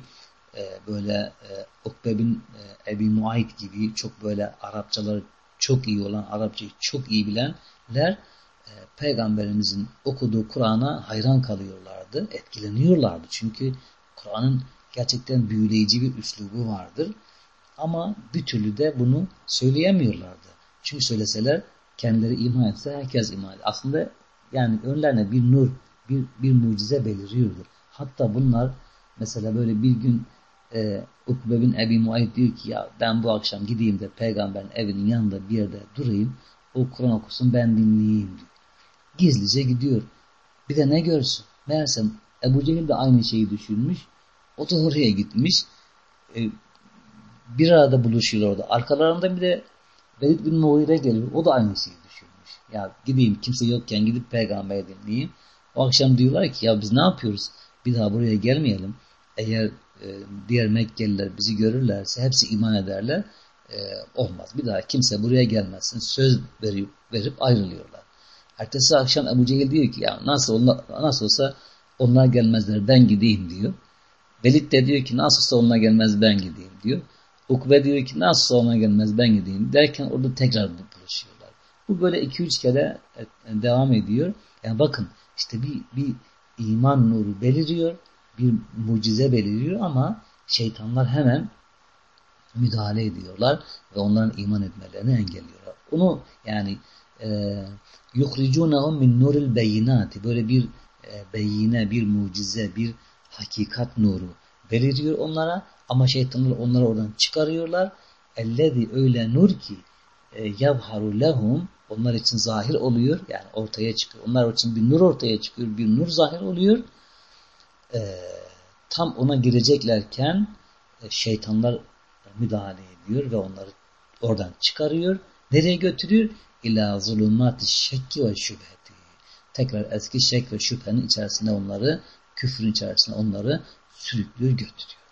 e, böyle e, Ukbe bin e, Ebi Muayt gibi çok böyle Arapçaları çok iyi olan, Arapçayı çok iyi bilenler e, Peygamberimizin okuduğu Kur'an'a hayran kalıyorlardı, etkileniyorlardı. Çünkü Kur'an'ın gerçekten büyüleyici bir üslubu vardır. Ama bir türlü de bunu söyleyemiyorlardı. Çünkü söyleseler kendileri iman etse herkes iman eder. Aslında yani önlerine bir nur, bir, bir mucize beliriyordur. Hatta bunlar mesela böyle bir gün e, Ukbe bin Ebi Muayt diyor ki ya ben bu akşam gideyim de peygamberin evinin yanında bir yerde durayım. O Kur'an okusun ben dinleyeyim diyor. Gizlice gidiyor. Bir de ne görsün? Meğersem Ebu Cehil de aynı şeyi düşünmüş. O da oraya gitmiş. E, bir arada buluşuyorlar orada. Arkalarında bir de Velid bin Mughire geliyor. O da aynı şeyi düşünmüş. Ya gideyim kimse yokken gidip peygamber dinleyeyim. O akşam diyorlar ki ya biz ne yapıyoruz? Bir daha buraya gelmeyelim. Eğer e, diğer Mekkeliler bizi görürlerse hepsi iman ederler. E, olmaz. Bir daha kimse buraya gelmesin. Söz verip, verip ayrılıyorlar. Ertesi akşam Ebu Cehil diyor ki ya nasıl, onlar, nasıl olsa onlar gelmezler ben gideyim diyor. Velid de diyor ki nasılsa onlar gelmez ben gideyim diyor. Ukbe diyor ki nasıl ona gelmez ben gideyim derken orada tekrar buluşuyorlar. Bu böyle iki üç kere e, devam ediyor. Yani bakın işte bir, bir iman nuru beliriyor bir mucize beliriyor ama şeytanlar hemen müdahale ediyorlar ve onların iman etmelerini engelliyorlar. Onu yani e, yuhricunahum min nuril beyinati böyle bir e, beyine, bir mucize, bir hakikat nuru beliriyor onlara ama şeytanlar onları oradan çıkarıyorlar. Ellezi öyle nur ki e, yavharu lehum onlar için zahir oluyor. Yani ortaya çıkıyor. Onlar için bir nur ortaya çıkıyor. Bir nur zahir oluyor. Ee, tam ona gireceklerken e, şeytanlar müdahale ediyor ve onları oradan çıkarıyor. Nereye götürüyor? İlâ zulümâti şekki ve şüpheti. Tekrar eski şek ve şüphenin içerisinde onları, küfrün içerisinde onları sürüklüyor, götürüyor.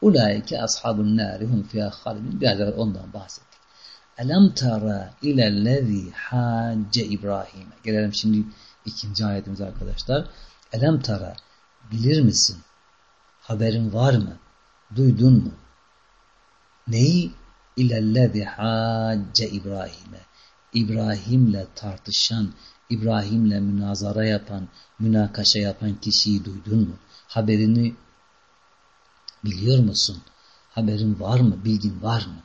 Ulaike ashabun nâri hum fiyâ halidin. Biraz evvel ondan bahsettik. Elem tara ilellezî hâcce İbrahim'e. Gelelim şimdi ikinci ayetimiz arkadaşlar. Elem tara bilir misin? Haberin var mı? Duydun mu? Neyi? İlellezî hâcce İbrahim'e. İbrahim'le tartışan, İbrahim'le münazara yapan, münakaşa yapan kişiyi duydun mu? Haberini biliyor musun? Haberin var mı? Bilgin var mı?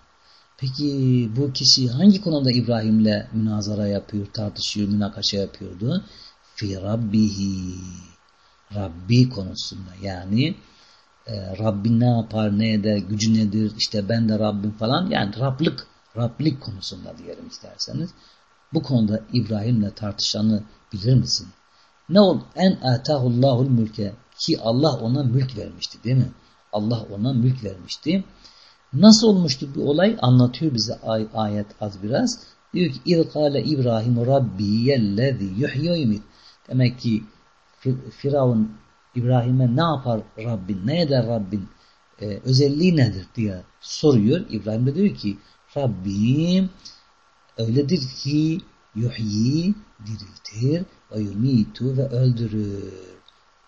Peki bu kişi hangi konuda İbrahim'le münazara yapıyor, tartışıyor, münakaşa yapıyordu? Fi Rabbihi. Rabbi konusunda yani e, Rabbin ne yapar, ne eder, gücü nedir, işte ben de Rabbim falan yani Rablık, Rablik konusunda diyelim isterseniz. Bu konuda İbrahim'le tartışanı bilir misin? Ne ol? En atahullahul mülke ki Allah ona mülk vermişti değil mi? Allah ona mülk vermişti. Nasıl olmuştu bu olay? Anlatıyor bize ay ayet az biraz. Diyor ki İzkale İbrahim Rabbi yellezi yuhyi Demek ki Firavun İbrahim'e ne yapar Rabbin, ne eder Rabbin, ee, özelliği nedir diye soruyor. İbrahim de diyor ki Rabbim öyledir ki yuhyi diriltir ve yumitu ve öldürür.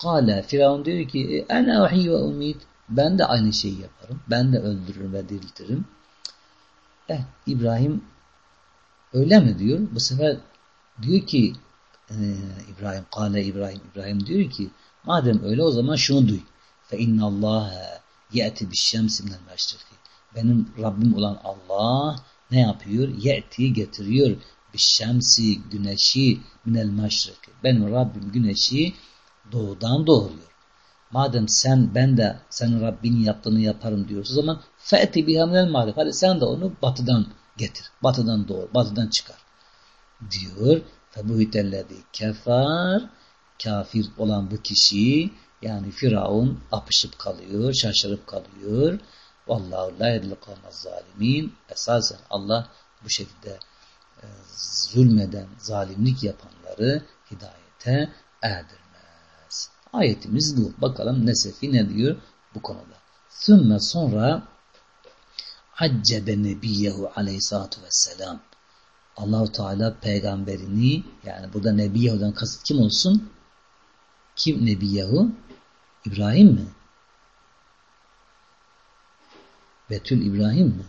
Kale Firavun diyor ki ana uhyi ve umit ben de aynı şeyi yaparım. Ben de öldürürüm ve diriltirim. Eh İbrahim öyle mi diyor? Bu sefer diyor ki e, İbrahim kale İbrahim İbrahim diyor ki madem öyle o zaman şunu duy. Fe inna Allah ye'ti bis şemsi minel meşriki. Benim Rabbim olan Allah ne yapıyor? Ye'ti getiriyor bis şemsi güneşi minel meşriki. Benim Rabbim güneşi doğudan doğuruyor. Madem sen ben de senin Rabbinin yaptığını yaparım diyorsun o zaman fe'ti biha minel mağrib. Hadi sen de onu batıdan getir. Batıdan doğur. Batıdan çıkar. Diyor. Febuhitellezi kefar kafir olan bu kişi yani Firavun apışıp kalıyor, şaşırıp kalıyor. Vallahu la yedil zalimin. Esasen Allah bu şekilde e, zulmeden, zalimlik yapanları hidayete erdirmez. Ayetimiz bu. Bakalım Nesefi ne diyor bu konuda. Sümme sonra haccebe nebiyyehu aleyhissalatu vesselam. Allahu Teala peygamberini yani burada Nebiyehu'dan kasıt kim olsun? Kim Nebiyehu? İbrahim mi? Betül İbrahim mi?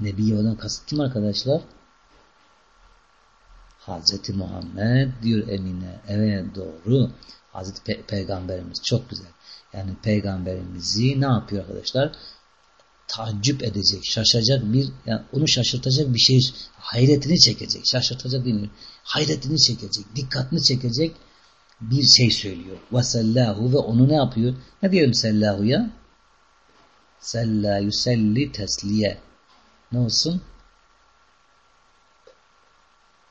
Nebiyehu'dan kasıt kim arkadaşlar? Hazreti Muhammed diyor Emine. Evet doğru. Hazreti Pe Peygamberimiz çok güzel. Yani peygamberimizi ne yapıyor arkadaşlar? Tacip edecek, şaşacak bir, yani onu şaşırtacak bir şey, hayretini çekecek, şaşırtacak değil mi? Hayretini çekecek, dikkatini çekecek bir şey söylüyor. Ve sellahu ve onu ne yapıyor? Ne diyelim sellahuya? Sella yuselli tesliye. Ne olsun?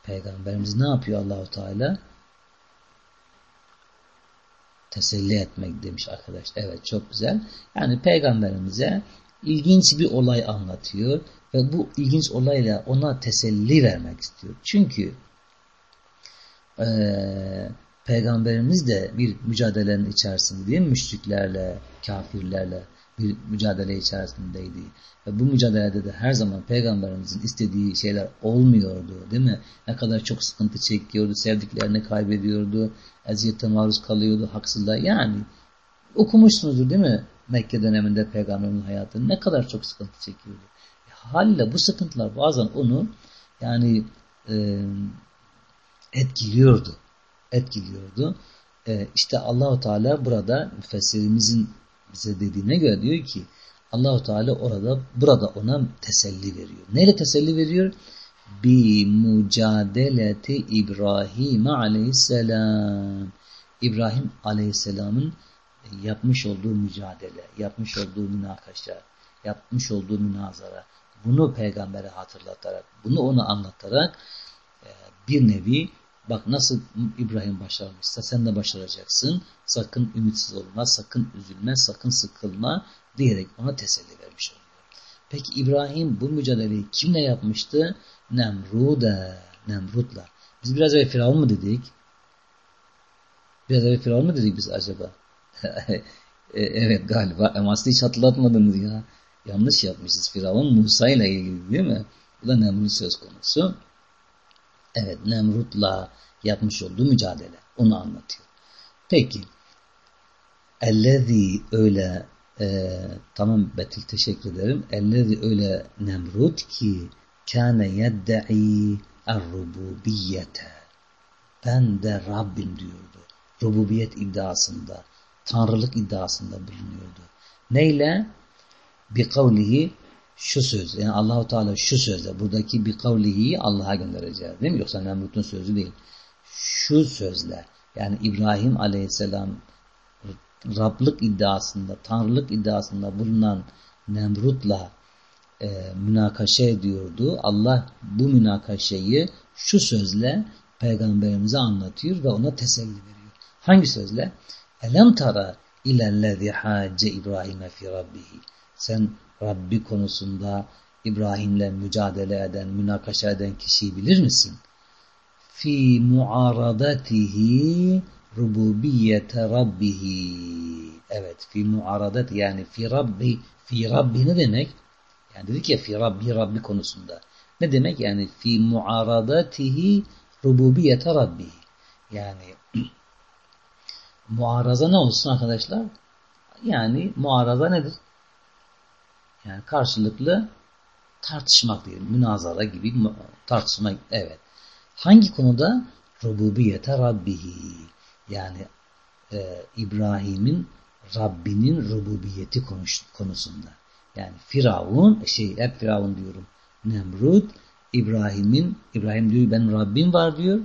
Peygamberimiz ne yapıyor Allahu Teala? Teselli etmek demiş arkadaş. Evet çok güzel. Yani peygamberimize ilginç bir olay anlatıyor ve bu ilginç olayla ona teselli vermek istiyor. Çünkü e, peygamberimiz de bir mücadelenin içerisinde değil mi? Müşriklerle, kafirlerle bir mücadele içerisindeydi. Ve bu mücadelede de her zaman peygamberimizin istediği şeyler olmuyordu değil mi? Ne kadar çok sıkıntı çekiyordu, sevdiklerini kaybediyordu, eziyete maruz kalıyordu, haksızlığa. Yani okumuşsunuzdur değil mi? Mekke döneminde peygamberin hayatını ne kadar çok sıkıntı çekiyordu. Halle bu sıkıntılar bazen onu yani e, etkiliyordu. Etkiliyordu. E, işte Allahu Teala burada müfessirimizin bize dediğine göre diyor ki Allahu Teala orada burada ona teselli veriyor. Neyle teselli veriyor? Bi mucadeleti İbrahim aleyhisselam. İbrahim aleyhisselamın yapmış olduğu mücadele, yapmış olduğu münakaşa, yapmış olduğu münazara bunu peygambere hatırlatarak, bunu ona anlatarak e, bir nevi bak nasıl İbrahim başarmışsa sen de başaracaksın. Sakın ümitsiz olma, sakın üzülme, sakın sıkılma diyerek ona teselli vermiş oluyor. Peki İbrahim bu mücadeleyi kimle yapmıştı? Nemrud'a, Nemrut'la. Biz biraz evvel Firavun mu dedik? Biraz evvel Firavun mu dedik biz acaba? [LAUGHS] E, evet galiba ama aslında hiç hatırlatmadınız ya. Yanlış yapmışız. Firavun Musa ile ilgili değil mi? Bu da Nemrut söz konusu. Evet Nemrut'la yapmış olduğu mücadele. Onu anlatıyor. Peki. Ellezi öyle e, tamam Betül teşekkür ederim. Ellezi öyle Nemrut ki kâne yedde'i er-rububiyete ben de Rabbim diyordu. Rububiyet iddiasında, tanrılık iddiasında bulunuyordu. Neyle? Bir kavlihi şu söz. Yani Allahu Teala şu sözle buradaki bir kavlihi Allah'a göndereceğiz. Değil mi? Yoksa Nemrut'un sözü değil. Şu sözle yani İbrahim Aleyhisselam Rablık iddiasında, Tanrılık iddiasında bulunan Nemrut'la e, münakaşa ediyordu. Allah bu münakaşayı şu sözle peygamberimize anlatıyor ve ona teselli veriyor. Hangi sözle? Elem tara ilellezi hacce İbrahim'e fi rabbihi. Sen Rabbi konusunda İbrahim'le mücadele eden, münakaşa eden kişiyi bilir misin? Fi muaradatihi rububiyete rabbihi. Evet, fi muaradat yani fi rabbi, fi rabbi ne demek? Yani dedik ya fi rabbi, rabbi konusunda. Ne demek? Yani fi muaradatihi rububiyete rabbihi. Yani [CLEARS THROAT] muaraza ne olsun arkadaşlar? Yani muaraza nedir? Yani karşılıklı tartışmak değil, münazara gibi tartışmak. Evet. Hangi konuda? Rububiyete Rabbihi. Yani e, İbrahim'in Rabbinin rububiyeti konusunda. Yani Firavun, şey hep Firavun diyorum. Nemrut, İbrahim'in, İbrahim diyor ben Rabbim var diyor.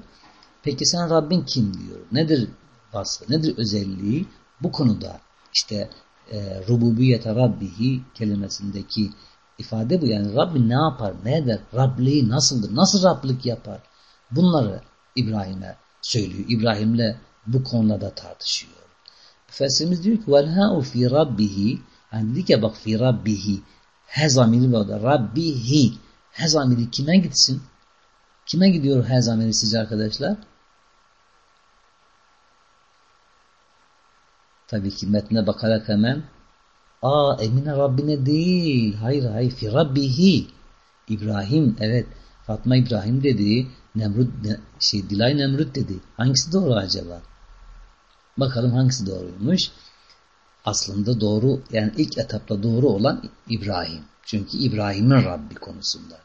Peki sen Rabbin kim diyor? Nedir vasfı, nedir özelliği? Bu konuda işte e, rububiyete Rabbihi kelimesindeki ifade bu. Yani Rabbi ne yapar, ne eder, Rabliği nasıldır, nasıl Rablik yapar? Bunları İbrahim'e söylüyor. İbrahim'le bu konularda tartışıyor. Müfessirimiz diyor ki وَالْهَاءُ فِي رَبِّهِ Yani dedik ya bak fi Rabbihi he zamiri var da Rabbihi he zamiri kime gitsin? Kime gidiyor he zamiri sizce arkadaşlar? Tabii ki metne bakarak hemen aa Emine Rabbine değil. Hayır hayır fi Rabbihi. İbrahim evet Fatma İbrahim dedi. Nemrut şey Dilay Nemrut dedi. Hangisi doğru acaba? Bakalım hangisi doğruymuş. Aslında doğru yani ilk etapta doğru olan İbrahim. Çünkü İbrahim'in Rabbi konusunda.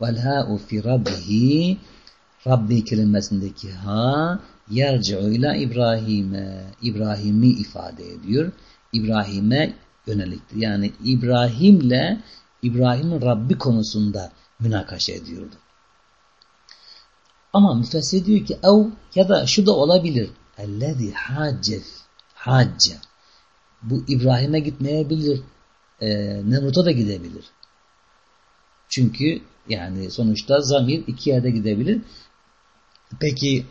Vel ha'u fi rabbihi Rabbi kelimesindeki ha yerci'u ila İbrahim'e İbrahim'i ifade ediyor. İbrahim'e yöneliktir. Yani İbrahim'le İbrahim'in Rabbi konusunda münakaşa ediyordu. Ama müfessir diyor ki ev ya da şu da olabilir. Ellezî hacce hacce. Bu İbrahim'e gitmeyebilir. E, Nemrut'a da gidebilir. Çünkü yani sonuçta zamir iki yerde gidebilir. Peki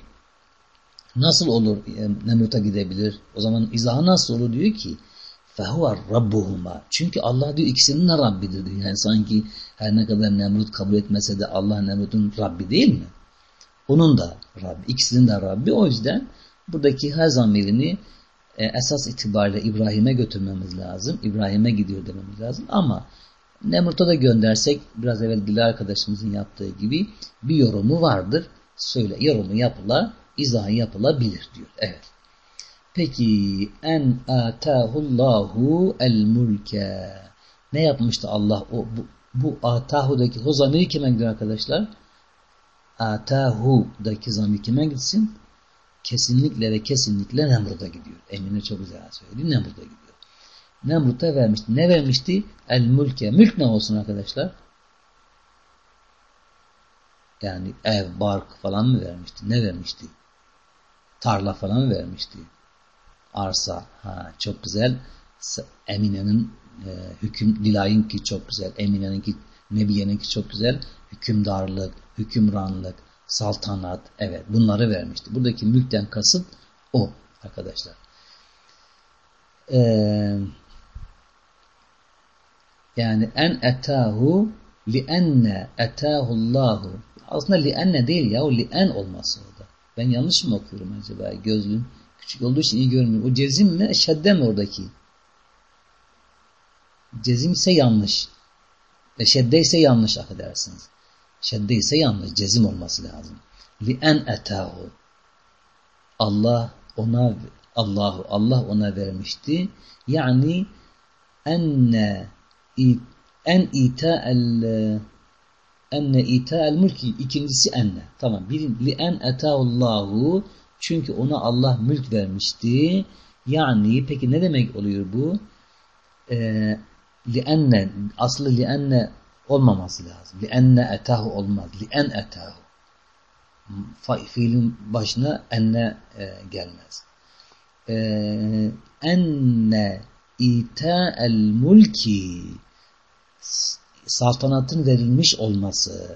nasıl olur e, Nemrut'a gidebilir? O zaman izahı nasıl olur diyor ki فَهُوَ رَبُّهُمَا Çünkü Allah diyor ikisinin de Rabbidir diyor. Yani sanki her ne kadar Nemrut kabul etmese de Allah Nemrut'un Rabbi değil mi? Onun da Rabbi. ikisinin de Rabbi. O yüzden buradaki her zamirini e, esas itibariyle İbrahim'e götürmemiz lazım. İbrahim'e gidiyor dememiz lazım. Ama Nemrut'a da göndersek biraz evvel Dila arkadaşımızın yaptığı gibi bir yorumu vardır. Söyle yorumu yapıla, izahı yapılabilir diyor. Evet. Peki en atahullahu el mulke ne yapmıştı Allah o bu, bu atahu'daki o zamiri kime gidiyor arkadaşlar? Atahu'daki zamir kime gitsin? Kesinlikle ve kesinlikle Nemrut'a gidiyor. Emine çok güzel söyledi. Nemrut'a gidiyor. Nemrut'a vermişti. Ne vermişti? El mülke. Mülk ne olsun arkadaşlar? Yani ev, bark falan mı vermişti? Ne vermişti? Tarla falan vermişti? Arsa. Ha, çok güzel. Emine'nin e, hüküm, Dilay'ın ki çok güzel. Emine'nin ki Nebiye'ninki çok güzel. Hükümdarlık, hükümranlık, saltanat, evet bunları vermişti. Buradaki mülkten kasıt o arkadaşlar. Ee, yani en etahu li enne etahullahu aslında li enne değil ya o li en olması orada. Ben yanlış mı okuyorum acaba? Gözlüğüm küçük olduğu için iyi görmüyorum. O cezim mi? Şedde mi oradaki? Cezim ise yanlış. E şedde ise yanlış affedersiniz. Şedde ise yanlış. Cezim olması lazım. Li en etahu. Allah ona Allahu Allah ona vermişti. Yani enne en ita el enne ita el mülki ikincisi enne. Tamam. Bir li en etahullahu çünkü ona Allah mülk vermişti. Yani peki ne demek oluyor bu? Ee, li enne aslı li enne olmaması lazım. Li enne etahu olmaz. Li en etahu. Fiilin başına enne e, gelmez. Ee, enne ita el mulki saltanatın verilmiş olması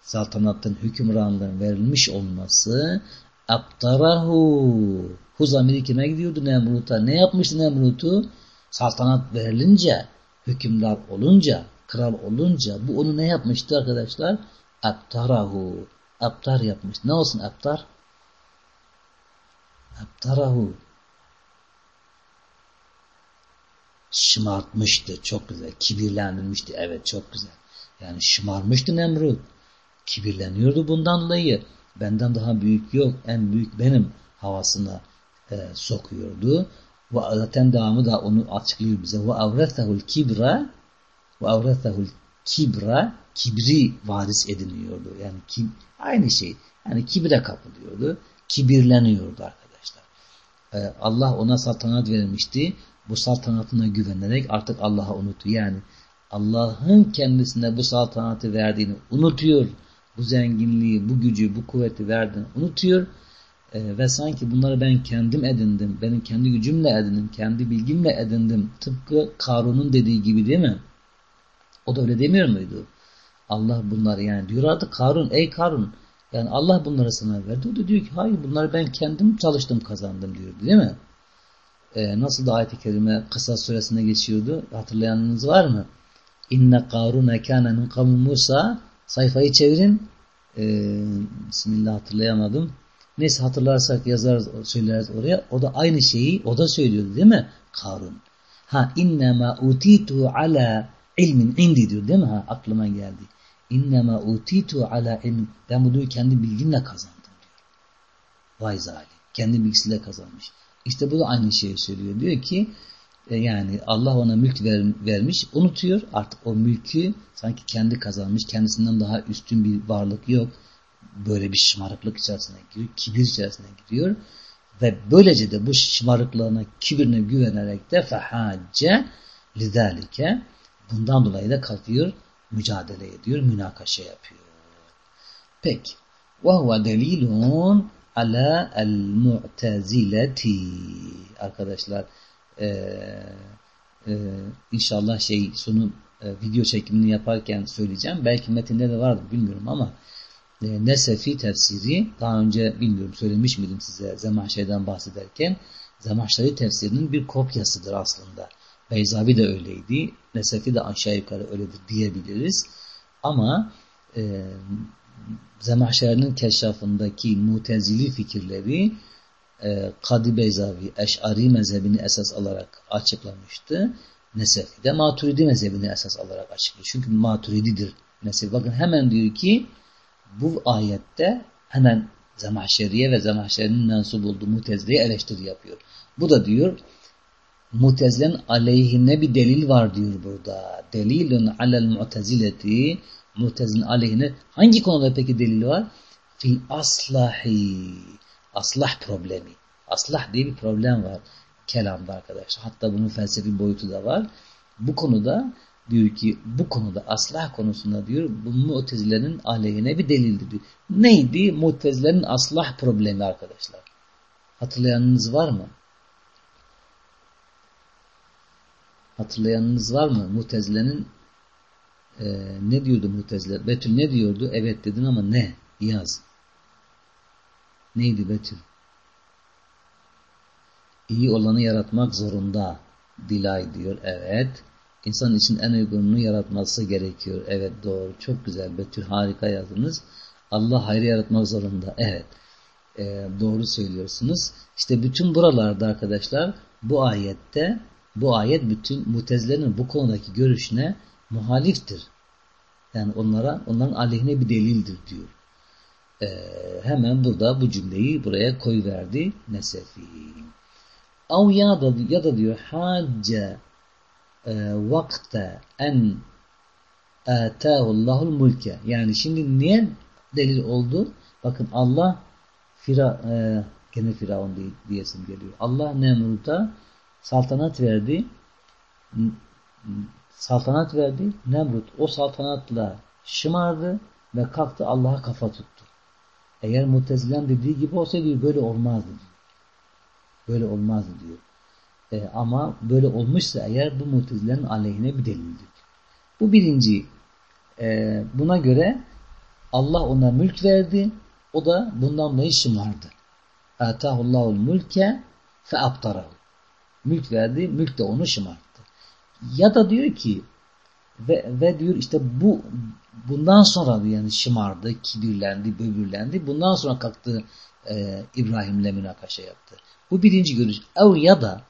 saltanatın hükümranlığın verilmiş olması aptarahu hu zamiri kime gidiyordu Nemrut'a? Ne yapmıştı Nemrut'u? Saltanat verilince hükümdar olunca kral olunca bu onu ne yapmıştı arkadaşlar? Aptarahu aptar yapmış. Ne olsun aptar aptarahu şımartmıştı. Çok güzel. Kibirlendirmişti. Evet çok güzel. Yani şımarmıştı Nemrut. Kibirleniyordu bundan dolayı. Benden daha büyük yok. En büyük benim havasına e, sokuyordu. Ve zaten devamı da onu açıklıyor bize. Ve avrethahul kibra ve avrethahul kibra kibri varis ediniyordu. Yani kim, aynı şey. Yani kibre kapılıyordu. Kibirleniyordu arkadaşlar. Ee, Allah ona saltanat vermişti bu saltanatına güvenerek artık Allah'a unutuyor. Yani Allah'ın kendisine bu saltanatı verdiğini unutuyor. Bu zenginliği, bu gücü, bu kuvveti verdiğini unutuyor. Ee, ve sanki bunları ben kendim edindim. Benim kendi gücümle edindim. Kendi bilgimle edindim. Tıpkı Karun'un dediği gibi değil mi? O da öyle demiyor muydu? Allah bunları yani diyor artık Karun ey Karun yani Allah bunları sana verdi. O da diyor ki hayır bunları ben kendim çalıştım kazandım diyor değil mi? E, nasıl da ayet-i kerime Kısas suresinde geçiyordu? Hatırlayanınız var mı? İnne karune kâne min kavmi Musa sayfayı çevirin. E, Bismillah hatırlayamadım. Neyse hatırlarsak yazar söyleriz oraya. O da aynı şeyi o da söylüyordu değil mi? Karun. Ha innema utitu ala ilmin indi diyor değil mi? Ha aklıma geldi. İnnema utitu ala ilmin. Ben bunu kendi bilgimle kazandım diyor. Vay zalim. Kendi bilgisiyle kazanmış. İşte bu da aynı şeyi söylüyor. Diyor ki e, yani Allah ona mülk ver, vermiş, unutuyor. Artık o mülkü sanki kendi kazanmış, kendisinden daha üstün bir varlık yok. Böyle bir şımarıklık içerisine giriyor, kibir içerisine giriyor. Ve böylece de bu şımarıklığına, kibirine güvenerek de fehacce lidalike bundan dolayı da kalkıyor, mücadele ediyor, münakaşa yapıyor. Peki. وَهُوَ دَلِيلٌ ala el mu'tezileti arkadaşlar e, e, inşallah şey sunum e, video çekimini yaparken söyleyeceğim. Belki metinde de vardır bilmiyorum ama e, Nesefi tefsiri daha önce bilmiyorum söylemiş miydim size Zemahşer'den bahsederken Zemahşeri tefsirinin bir kopyasıdır aslında. Beyzavi de öyleydi. Nesefi de aşağı yukarı öyledir diyebiliriz. Ama e, Zemahşer'in keşafındaki mutezili fikirleri e, Kadı Beyzavi Eş'ari mezhebini esas alarak açıklamıştı. Nesefi de Maturidi mezhebini esas alarak açıklıyor. Çünkü Maturididir Nesefi. Bakın hemen diyor ki bu ayette hemen Zemahşeriye ve Zemahşer'in mensup olduğu Mutezile'ye eleştiri yapıyor. Bu da diyor Mutezile'nin aleyhine bir delil var diyor burada. Delilun alel mu'tezileti Mu'tezilin aleyhine hangi konuda peki delili var? Fil aslahi. Aslah problemi. Aslah diye bir problem var kelamda arkadaşlar. Hatta bunun felsefi boyutu da var. Bu konuda diyor ki bu konuda aslah konusunda diyor bu mutezilerin aleyhine bir delildir diyor. Neydi mutezilerin aslah problemi arkadaşlar? Hatırlayanınız var mı? Hatırlayanınız var mı? Mutezilenin e, ne diyordu Muteziler? Betül ne diyordu? Evet dedin ama ne? Yaz. Neydi Betül? İyi olanı yaratmak zorunda. Dilay diyor. Evet. İnsan için en uygununu yaratması gerekiyor. Evet doğru. Çok güzel. Betül harika yazdınız. Allah hayrı yaratmak zorunda. Evet. E, doğru söylüyorsunuz. İşte bütün buralarda arkadaşlar bu ayette bu ayet bütün mutezlerin bu konudaki görüşüne muhaliftir. Yani onlara onların aleyhine bir delildir diyor. Ee, hemen burada bu cümleyi buraya koyverdi Nesefi. Av ya da, ya da diyor hacce e, vakte en Allahul mulke. Yani şimdi niye delil oldu? Bakın Allah Fira, e, gene Firavun diye, diyesim geliyor. Allah Nemrut'a saltanat verdi. Saltanat verdi. Nemrut o saltanatla şımardı ve kalktı Allah'a kafa tuttu. Eğer Mutezilen dediği gibi olsaydı böyle olmazdı diyor. Böyle olmazdı diyor. E, ama böyle olmuşsa eğer bu Mutezilenin aleyhine bir delildir. Bu birinci. E, buna göre Allah ona mülk verdi. O da bundan dolayı şımardı. Atahullahul mülke fe abtarahu. Mülk verdi, mülk de onu şımarttı. Ya da diyor ki ve, ve diyor işte bu bundan sonra yani şımardı, kibirlendi, böbürlendi. Bundan sonra kalktı e, İbrahim'le münakaşa yaptı. Bu birinci görüş. Ev ya da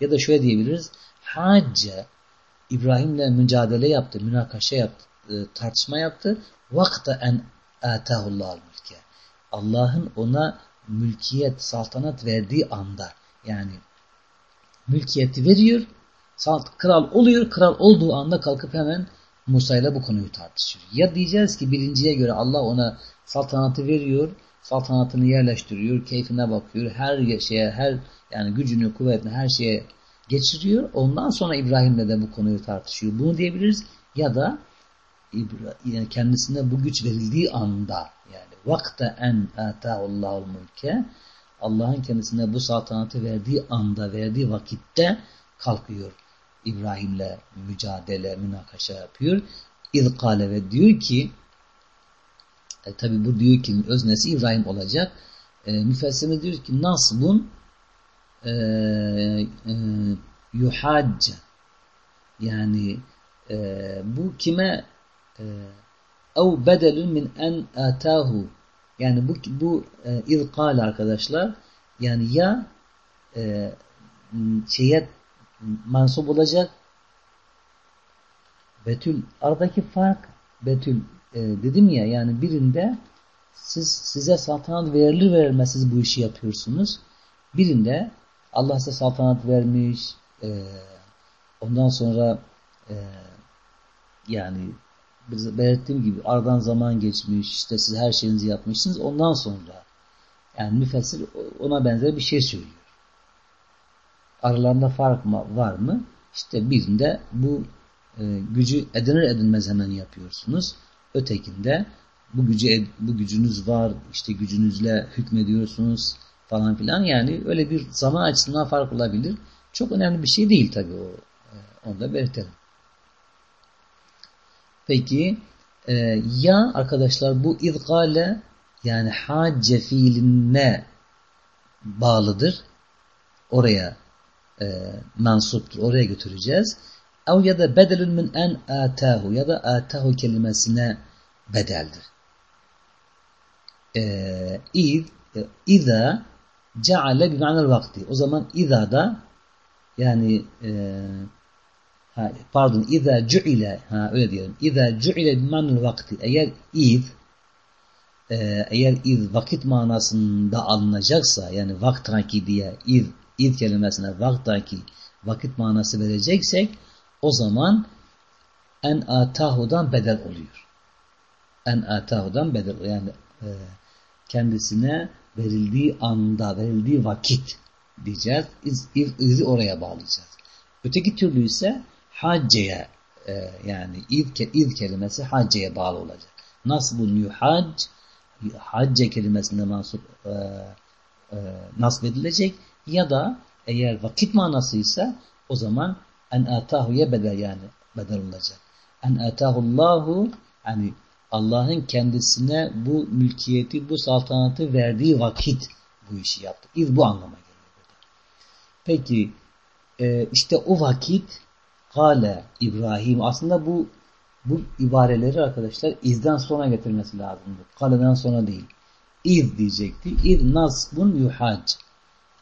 ya da şöyle diyebiliriz. Hacce İbrahim'le mücadele yaptı, münakaşa yaptı, e, tartışma yaptı. Vakta en atahullah mülke. Allah'ın ona mülkiyet, saltanat verdiği anda yani mülkiyeti veriyor. Kral oluyor. Kral olduğu anda kalkıp hemen Musa ile bu konuyu tartışıyor. Ya diyeceğiz ki birinciye göre Allah ona saltanatı veriyor. Saltanatını yerleştiriyor. Keyfine bakıyor. Her şeye, her yani gücünü, kuvvetini her şeye geçiriyor. Ondan sonra İbrahim'le de bu konuyu tartışıyor. Bunu diyebiliriz. Ya da yani kendisine bu güç verildiği anda yani vakte en ata'ullahul mülke Allah'ın kendisine bu saltanatı verdiği anda, verdiği vakitte kalkıyor. İbrahim'le mücadele, münakaşa yapıyor. İzkale ve diyor ki e, tabi bu diyor ki öznesi İbrahim olacak. E, müfessirine diyor ki nasbun e, e, yuhacce yani e, bu kime e, ev bedelün min en atahu yani bu bu e, ilkal arkadaşlar yani ya e, şeye mansup olacak Betül aradaki fark Betül e, dedim ya yani birinde siz size saltanat verilir verilmez siz bu işi yapıyorsunuz. Birinde Allah size saltanat vermiş e, ondan sonra e, yani belirttiğim gibi aradan zaman geçmiş, işte siz her şeyinizi yapmışsınız. Ondan sonra yani müfessir ona benzer bir şey söylüyor. Aralarında fark mı, var mı? İşte birinde bu e, gücü edinir edinmez hemen yapıyorsunuz. Ötekinde bu gücü bu gücünüz var, işte gücünüzle hükmediyorsunuz falan filan. Yani öyle bir zaman açısından fark olabilir. Çok önemli bir şey değil tabii o. E, onu da belirtelim. Peki e, ya arkadaşlar bu izgale yani hacce fiiline bağlıdır. Oraya e, mansuptur. Oraya götüreceğiz. Ev ya da bedelün min en atahu ya da atahu kelimesine bedeldir. E, iz, e, iza ceale bima'nel vakti. O zaman iza da yani e, pardon İza cu'ile ha öyle diyelim. İza cu'ile bimanul vakti eğer iz e, eğer iz vakit manasında alınacaksa yani vaktaki diye iz, iz kelimesine vaktaki vakit manası vereceksek o zaman en atahudan bedel oluyor. En atahudan bedel yani e, kendisine verildiği anda, verildiği vakit diyeceğiz. İz, iz, izi oraya bağlayacağız. Öteki türlü ise hacceye e, yani id, id kelimesi hacceye bağlı olacak. Nasbun yuhac hacce kelimesinde mansup e, e, nasb edilecek ya da eğer vakit manasıysa o zaman en atahuye bedel yani bedel olacak. en etahullahu yani Allah'ın kendisine bu mülkiyeti, bu saltanatı verdiği vakit bu işi yaptı. İz bu anlama geliyor burada. Peki e, işte o vakit Kale İbrahim aslında bu bu ibareleri arkadaşlar izden sonra getirmesi lazımdı. Kale'den sonra değil. İz diyecekti. İz nasbun yuhac.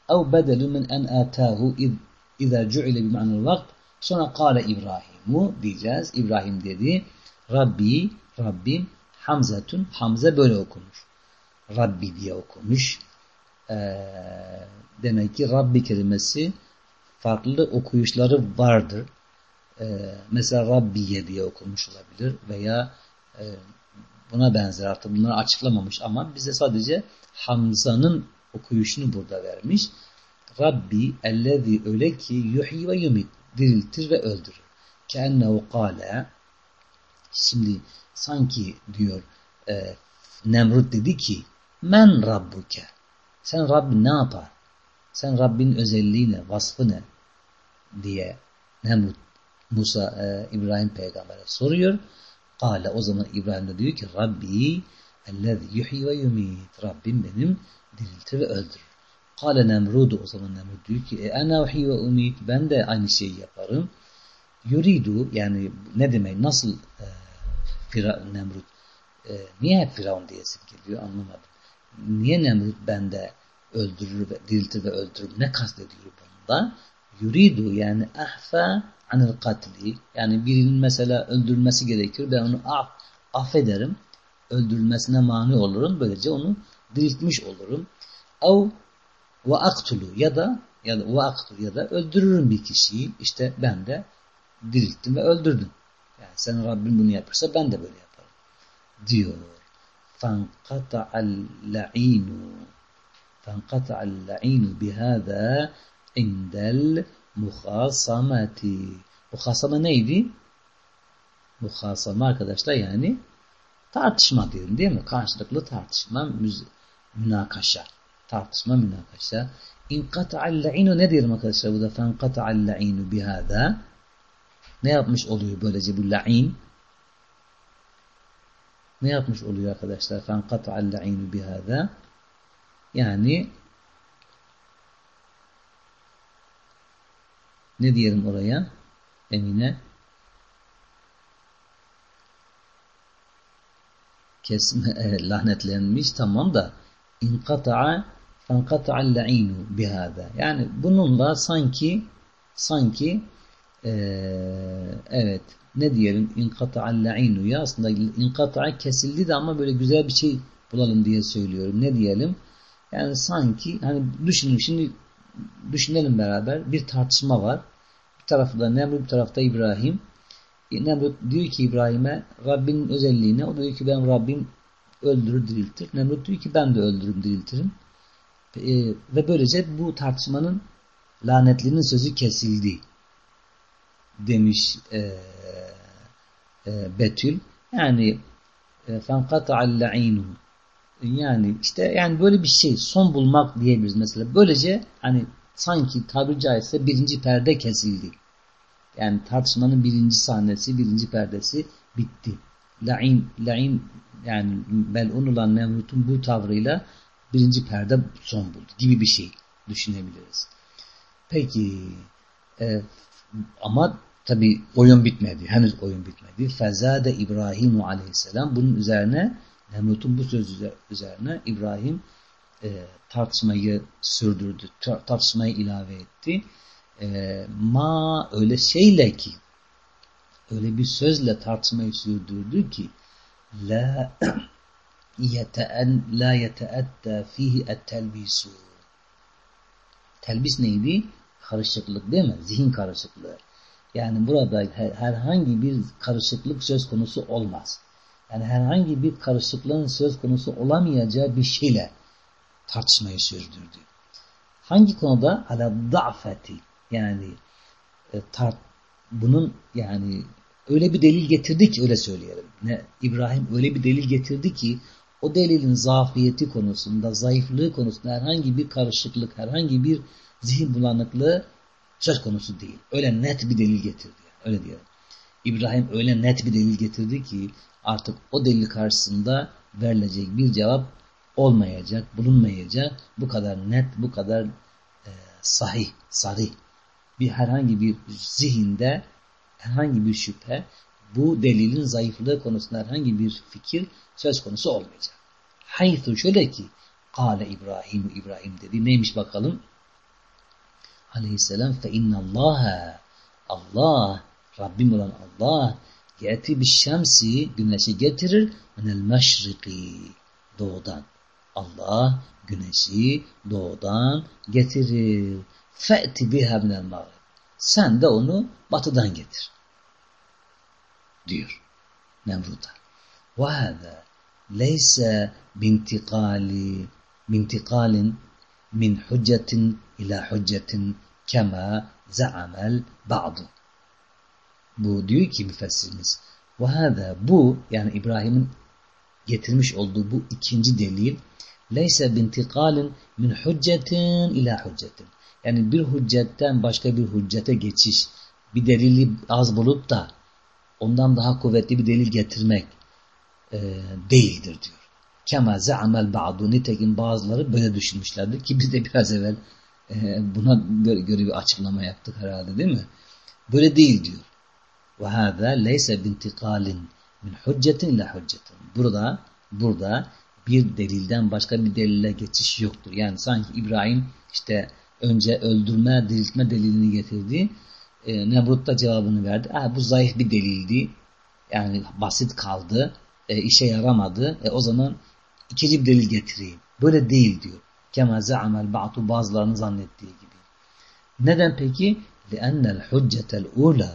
Ev bedelu min en atahu iz İza cu'ile bima'nel vakt sonra kâle İbrahimu diyeceğiz. İbrahim dedi. Rabbi, Rabbim Hamzetun. Hamze böyle okumuş. Rabbi diye okumuş. Ee, demek ki Rabbi kelimesi farklı okuyuşları vardır. Ee, mesela Rabbiye diye okumuş olabilir veya e, buna benzer artık bunları açıklamamış ama bize sadece Hamza'nın okuyuşunu burada vermiş. Rabbi ellezî öyle ki yuhyi ve yumit diriltir ve öldürür. Keennehu kâle şimdi sanki diyor e, Nemrut dedi ki men rabbuke sen Rabbin ne yapar? Sen Rabbin özelliği ne? Vasfı ne? diye Nemrut Musa e, İbrahim peygambere soruyor. Kale o zaman İbrahim de diyor ki Rabbi ellezî yuhyi ve yumit Rabbim benim diriltir ve öldürür. Kale Nemrud o zaman Nemrud diyor ki e, ana uhi ve umit ben de aynı şeyi yaparım. Yuridu yani ne demek nasıl e, Fira, Nemrut e, niye hep Firavun diyesim geliyor anlamadım. Niye Nemrut bende öldürür ve diriltir ve öldürür ne kastediyor bunda? Yuridu yani ahfa anil katli yani birinin mesela öldürülmesi gerekir ben onu af, affederim öldürülmesine mani olurum böylece onu diriltmiş olurum. Av ve aktulu ya da ya da ve aktulu ya da öldürürüm bir kişiyi. İşte ben de dirilttim ve öldürdüm. Yani senin Rabbin bunu yapırsa ben de böyle yaparım. Diyor. فَانْقَطَعَ الْلَعِينُ فَانْقَطَعَ الْلَعِينُ بِهَذَا عِنْدَ الْمُخَاصَمَةِ Muhasama neydi? Muhasama arkadaşlar yani tartışma diyelim değil mi? Karşılıklı tartışma, münakaşa tartışma münakaşa. İnkata'al la'inu ne diyelim arkadaşlar burada? Fenkata'al la'inu bihada. Ne yapmış oluyor böylece bu la'in? Ne yapmış oluyor arkadaşlar? Fenkata'al la'inu bihada. Yani ne diyelim oraya? Emine kesme, [LAUGHS] lanetlenmiş tamam da inkata'a fankata'al le'inu bihada. Yani bununla sanki sanki e, evet ne diyelim inkata'al le'inu ya aslında inkata'a kesildi de ama böyle güzel bir şey bulalım diye söylüyorum. Ne diyelim? Yani sanki hani düşünün şimdi düşünelim beraber bir tartışma var. Bir tarafta Nemrut bir tarafta İbrahim. Nemrut diyor ki İbrahim'e Rabbinin özelliğine o diyor ki ben Rabbim öldürür diriltir. Nemrut diyor ki ben de öldürürüm diriltirim. E, ve böylece bu tartışmanın lanetlinin sözü kesildi demiş e, e, Betül. Yani فَنْقَطَعَ اللَّعِينُ yani işte yani böyle bir şey son bulmak diyebiliriz mesela. Böylece hani sanki tabiri caizse birinci perde kesildi. Yani tartışmanın birinci sahnesi, birinci perdesi bitti. La'in, la'in yani melun olan Nemrut'un bu tavrıyla birinci perde son buldu gibi bir şey düşünebiliriz. Peki e, ama tabi oyun bitmedi. Henüz oyun bitmedi. Fezade İbrahim aleyhisselam bunun üzerine Nemrut'un bu sözü üzerine İbrahim e, tartışmayı sürdürdü. Tartışmayı ilave etti. E, ma öyle şeyle ki öyle bir sözle tartışmayı sürdürdü ki la [CLEARS THROAT] la yeteetta fihi et-telbisu. Telbis neydi? Karışıklık değil mi? Zihin karışıklığı. Yani burada herhangi bir karışıklık söz konusu olmaz. Yani herhangi bir karışıklığın söz konusu olamayacağı bir şeyle tartışmayı sürdürdü. Hangi konuda? Ala da'feti. Yani e, tart, bunun yani öyle bir delil getirdi ki öyle söyleyelim. Ne İbrahim öyle bir delil getirdi ki o delilin zafiyeti konusunda, zayıflığı konusunda herhangi bir karışıklık, herhangi bir zihin bulanıklığı söz konusu değil. Öyle net bir delil getirdi. Öyle diyelim. İbrahim öyle net bir delil getirdi ki artık o delil karşısında verilecek bir cevap olmayacak, bulunmayacak. Bu kadar net, bu kadar e, sahih, sarih. Bir herhangi bir zihinde herhangi bir şüphe, bu delilin zayıflığı konusunda herhangi bir fikir söz konusu olmayacak. Haythu şöyle ki Kale İbrahim İbrahim dedi. Neymiş bakalım? Aleyhisselam fe innallaha Allah Rabbim olan Allah yeti bir şemsi güneşi getirir minel meşriki doğudan. Allah güneşi doğudan getirir. Fe'ti biha minel mağrib. Sen de onu batıdan getir. Diyor Nemrut'a. Ve hâzâ leyse bintikali bintikalin min hüccetin ila hüccetin kema za'amel ba'du. Bu diyor ki müfessirimiz. Ve hâzâ bu yani İbrahim'in getirmiş olduğu bu ikinci delil leyse bintikalin min hüccetin ila hüccetin. Yani bir hüccetten başka bir hüccete geçiş, bir delili az bulup da ondan daha kuvvetli bir delil getirmek e, değildir diyor. Kema ze'amel ba'du nitekim bazıları böyle düşünmüşlerdir ki biz de biraz evvel e, buna göre bir açıklama yaptık herhalde değil mi? Böyle değil diyor. Ve hâzâ leyse bintikalin min hüccetin ila hüccetin. Burada, burada bir delilden başka bir delile geçiş yoktur. Yani sanki İbrahim işte önce öldürme, diriltme delilini getirdi. E, Nemrut da cevabını verdi. Ah, bu zayıf bir delildi. Yani basit kaldı. E, işe yaramadı. E, o zaman ikinci bir delil getireyim. Böyle değil diyor. Kema ze'amel ba'tu bazılarının zannettiği gibi. Neden peki? لِأَنَّ الْحُجَّةَ الْعُولَى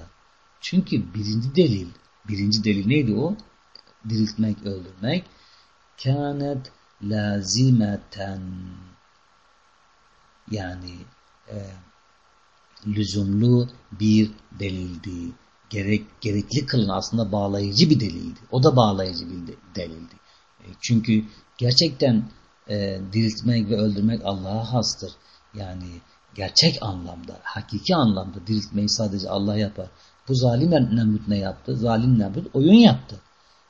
Çünkü birinci delil, birinci delil neydi o? Diriltmek, öldürmek. كَانَتْ lazimeten yani e, lüzumlu bir delildi. Gerek, gerekli kılın aslında bağlayıcı bir delildi. O da bağlayıcı bir delildi. E, çünkü gerçekten e, diriltmek ve öldürmek Allah'a hastır. Yani gerçek anlamda, hakiki anlamda diriltmeyi sadece Allah yapar. Bu zalim Nemrut ne yaptı? Zalim Nemrut oyun yaptı.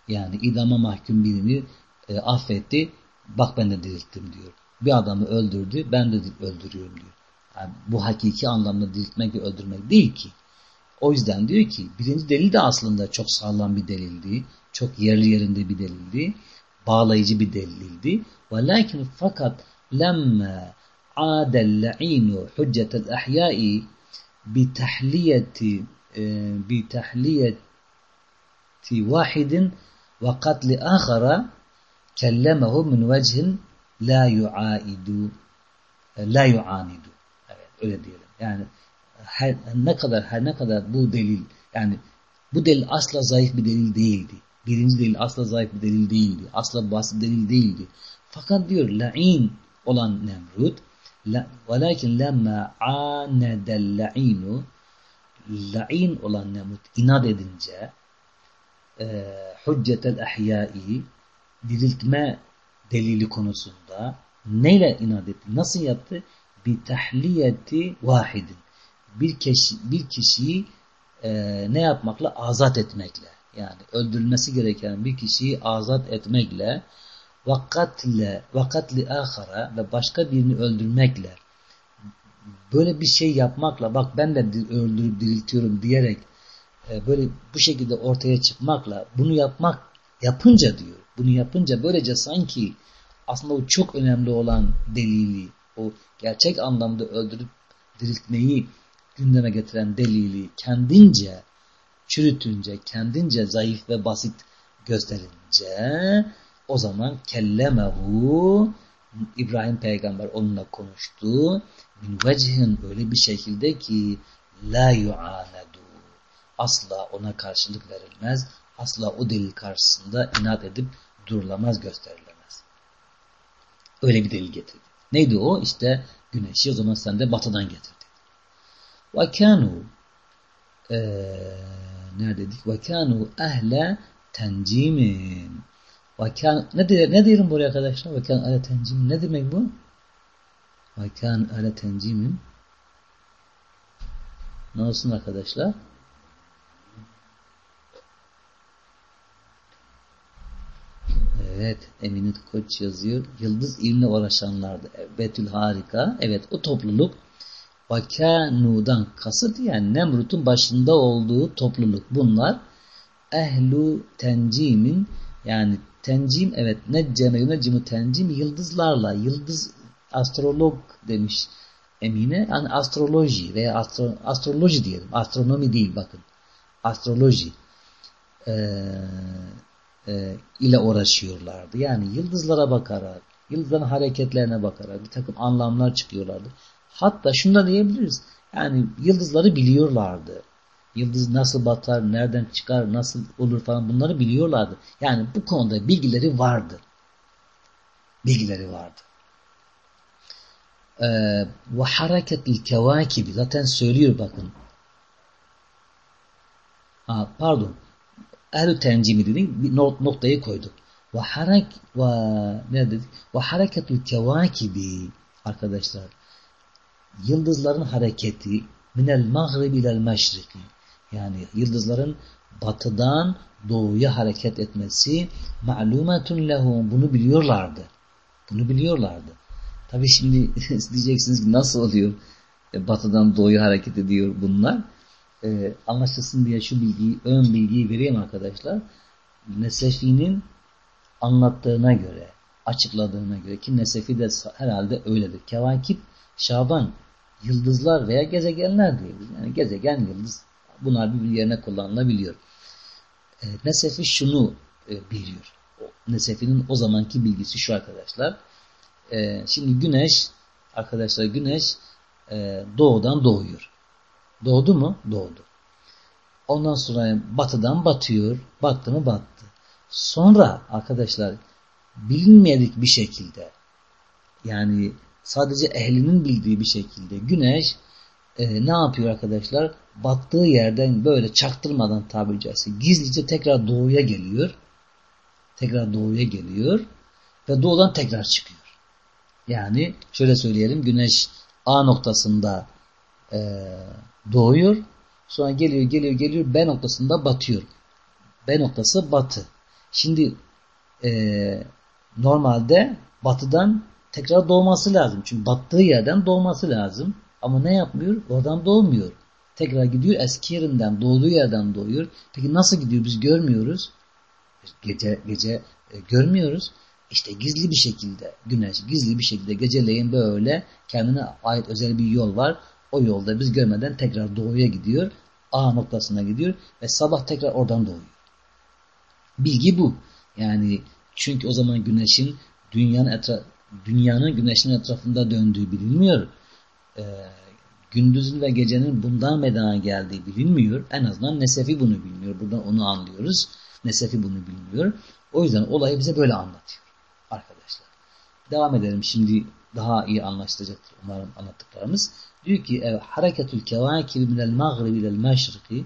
Yani idama mahkum birini e, affetti. Bak ben de dirilttim diyor. Bir adamı öldürdü, ben de öldürüyorum diyor. Yani bu hakiki anlamda diriltmek ve öldürmek değil ki. O yüzden diyor ki birinci delil de aslında çok sağlam bir delildi. Çok yerli yerinde bir delildi. Bağlayıcı bir delildi. Velakin fakat lemme adel la'inu hüccetel ahyai bi tahliyeti bi tahliyeti vahidin ve katli ahara kellemehu min vechin la yuaidu la yuanidu. Evet öyle diyelim. Yani her, ne kadar her ne kadar bu delil yani bu delil asla zayıf bir delil değildi. Birinci delil asla zayıf bir delil değildi. Asla basit delil değildi. Fakat diyor la'in olan Nemrut velakin lemma anedel la'inu la'in olan Nemrut inat edince e, hüccetel ahyai diriltme delili konusunda neyle inat etti? Nasıl yaptı? Bir tahliyeti vahidin. Bir, kişi, bir kişiyi e, ne yapmakla? Azat etmekle. Yani öldürülmesi gereken bir kişiyi azat etmekle vakatle vakatli ahara ve başka birini öldürmekle böyle bir şey yapmakla bak ben de öldürüp diriltiyorum diyerek e, böyle bu şekilde ortaya çıkmakla bunu yapmak yapınca diyor. Bunu yapınca böylece sanki aslında o çok önemli olan delili, o gerçek anlamda öldürüp diriltmeyi gündeme getiren delili kendince çürütünce, kendince zayıf ve basit gösterince o zaman kellemehu İbrahim peygamber onunla konuştu. Min vecihin öyle bir şekilde ki la yu'anedu asla ona karşılık verilmez. Asla o delil karşısında inat edip durulamaz gösterilemez. Öyle bir delil getirdi. Neydi o? İşte güneşi o zaman sen de batıdan getirdi. Ve kanu ne dedik? Ehle tencimin. Ve ne der ne diyelim buraya arkadaşlar? Ve kan ehle tencimin. Ne demek bu? Ve kan ehle tencimin. Ne olsun arkadaşlar? Evet, Emine Koç yazıyor. Yıldız ilmine uğraşanlardı. Betül harika. Evet, o topluluk Vakanu'dan kasıt yani Nemrut'un başında olduğu topluluk. Bunlar ehlu tencimin yani tencim evet necceme yunecimu tencim yıldızlarla yıldız astrolog demiş Emine yani astroloji veya astro, astroloji diyelim astronomi değil bakın astroloji ee, e, ile uğraşıyorlardı. Yani yıldızlara bakarak, yıldızların hareketlerine bakarak bir takım anlamlar çıkıyorlardı. Hatta şunu da diyebiliriz. Yani yıldızları biliyorlardı. Yıldız nasıl batar, nereden çıkar, nasıl olur falan bunları biliyorlardı. Yani bu konuda bilgileri vardı. Bilgileri vardı. Ee, ve hareketil kevakibi zaten söylüyor bakın. Ha, pardon. Ehl-i tencimi dedik. Bir noktayı koyduk. Ve harek ve ne dedik? Ve hareketul kevakibi arkadaşlar. Yıldızların hareketi minel mağrib ilel meşriki. Yani yıldızların batıdan doğuya hareket etmesi ma'lumatun lehum. Bunu biliyorlardı. Bunu biliyorlardı. Tabi şimdi diyeceksiniz ki nasıl oluyor? E, batıdan doğuya hareket ediyor bunlar e, anlaşılsın diye şu bilgiyi, ön bilgiyi vereyim arkadaşlar. Nesefi'nin anlattığına göre, açıkladığına göre ki Nesefi de herhalde öyledir. Kevakip, Şaban, yıldızlar veya gezegenler diyoruz. Yani gezegen, yıldız bunlar bir yerine kullanılabiliyor. E, Nesefi şunu e, biliyor. Nesefi'nin o zamanki bilgisi şu arkadaşlar. E, şimdi güneş, arkadaşlar güneş e, doğudan doğuyor. Doğdu mu? Doğdu. Ondan sonra batıdan batıyor. Battı mı? Battı. Sonra arkadaşlar bilinmedik bir şekilde yani sadece ehlinin bildiği bir şekilde güneş e, ne yapıyor arkadaşlar? Battığı yerden böyle çaktırmadan tabiri caizse gizlice tekrar doğuya geliyor. Tekrar doğuya geliyor ve doğudan tekrar çıkıyor. Yani şöyle söyleyelim güneş A noktasında e, doğuyor. Sonra geliyor geliyor geliyor B noktasında batıyor. B noktası batı. Şimdi e, normalde batıdan tekrar doğması lazım. Çünkü battığı yerden doğması lazım. Ama ne yapmıyor? Oradan doğmuyor. Tekrar gidiyor eski yerinden, doğduğu yerden doğuyor. Peki nasıl gidiyor? Biz görmüyoruz. Gece gece e, görmüyoruz. İşte gizli bir şekilde güneş gizli bir şekilde geceleyin böyle kendine ait özel bir yol var. O yolda biz görmeden tekrar doğuya gidiyor. A noktasına gidiyor ve sabah tekrar oradan doğuyor. Bilgi bu. Yani çünkü o zaman güneşin dünyanın etra dünyanın güneşin etrafında döndüğü bilinmiyor. Ee, gündüzün ve gecenin bundan meydana geldiği bilinmiyor. En azından Nesefi bunu bilmiyor. Buradan onu anlıyoruz. Nesefi bunu bilmiyor. O yüzden olayı bize böyle anlatıyor arkadaşlar. Devam edelim. Şimdi daha iyi anlaşılacaktır umarım anlattıklarımız. Diyor ki e, hareketül kevakibi minel mağribi ilel meşriki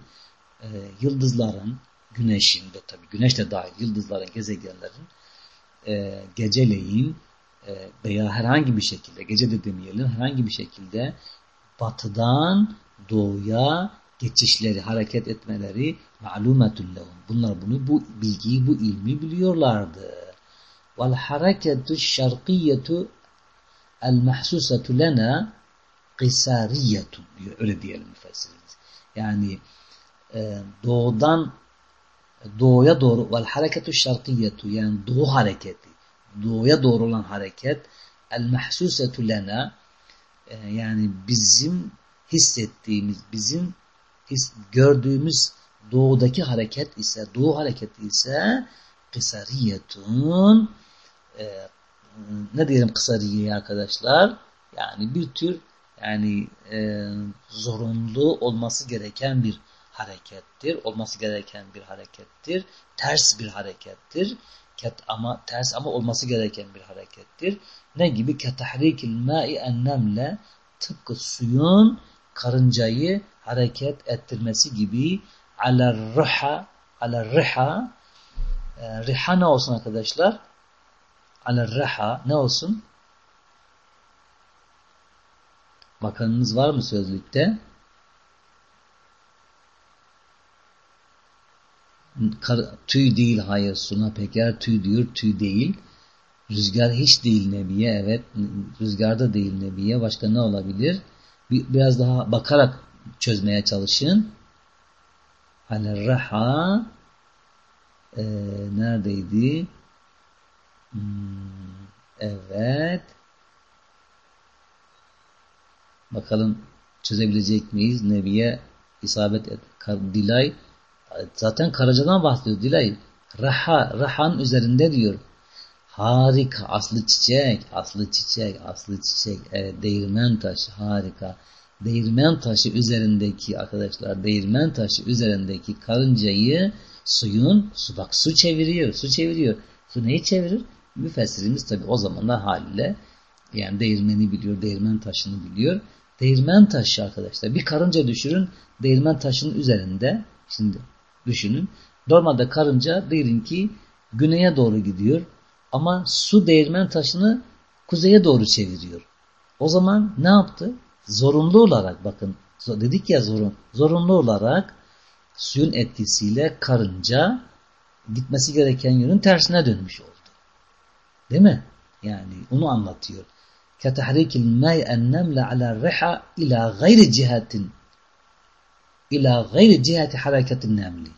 e, yıldızların, güneşin de tabi güneş de dahil yıldızların, gezegenlerin e, geceleyin e, veya herhangi bir şekilde, gece de demeyelim, herhangi bir şekilde batıdan doğuya geçişleri, hareket etmeleri malumetun lehum. Bunlar bunu, bu bilgiyi, bu ilmi biliyorlardı. Vel hareketu şarkiyetu el mahsusetu lena kısariyetun diyor. Öyle diyelim müfessirimiz. Yani e, doğudan doğuya doğru vel hareketu şarkiyetu yani doğu hareketi doğuya doğru olan hareket el mahsusetu lena e, yani bizim hissettiğimiz bizim his, gördüğümüz doğudaki hareket ise doğu hareketi ise kısariyetun e, ne diyelim kısariye arkadaşlar yani bir tür yani e, zorunlu olması gereken bir harekettir. Olması gereken bir harekettir. Ters bir harekettir. Ket ama ters ama olması gereken bir harekettir. Ne gibi? Ketahrikil ma'i ennemle tıpkı suyun karıncayı hareket ettirmesi gibi ala riha ala riha e, riha ne olsun arkadaşlar? Ala riha ne olsun? Bakanınız var mı sözlükte? Kar, tüy değil hayır suna peker tüy diyor tüy değil. Rüzgar hiç değil Nebi'ye evet. Rüzgarda değil Nebi'ye. Başka ne olabilir? Bir, biraz daha bakarak çözmeye çalışın. Hani raha e, neredeydi? Hmm, evet. Bakalım çözebilecek miyiz? Nebi'ye isabet et. Dilay zaten Karaca'dan bahsediyor Dilay. Raha, Rahan üzerinde diyor. Harika, aslı çiçek, aslı çiçek, aslı çiçek. Evet, değirmen taşı harika. Değirmen taşı üzerindeki arkadaşlar, değirmen taşı üzerindeki karıncayı suyun, su bak su çeviriyor, su çeviriyor. Su neyi çevirir? Müfessirimiz tabi o zamanlar haliyle yani değirmeni biliyor, değirmen taşını biliyor. Değirmen taşı arkadaşlar. Bir karınca düşürün değirmen taşının üzerinde. Şimdi düşünün. Normalde karınca diyelim ki güneye doğru gidiyor. Ama su değirmen taşını kuzeye doğru çeviriyor. O zaman ne yaptı? Zorunlu olarak bakın dedik ya zorun, zorunlu olarak suyun etkisiyle karınca gitmesi gereken yönün tersine dönmüş oldu. Değil mi? Yani onu anlatıyor. كتحريك الماء النمل على الرحى إلى غير جهة إلى غير جهة حركة النمل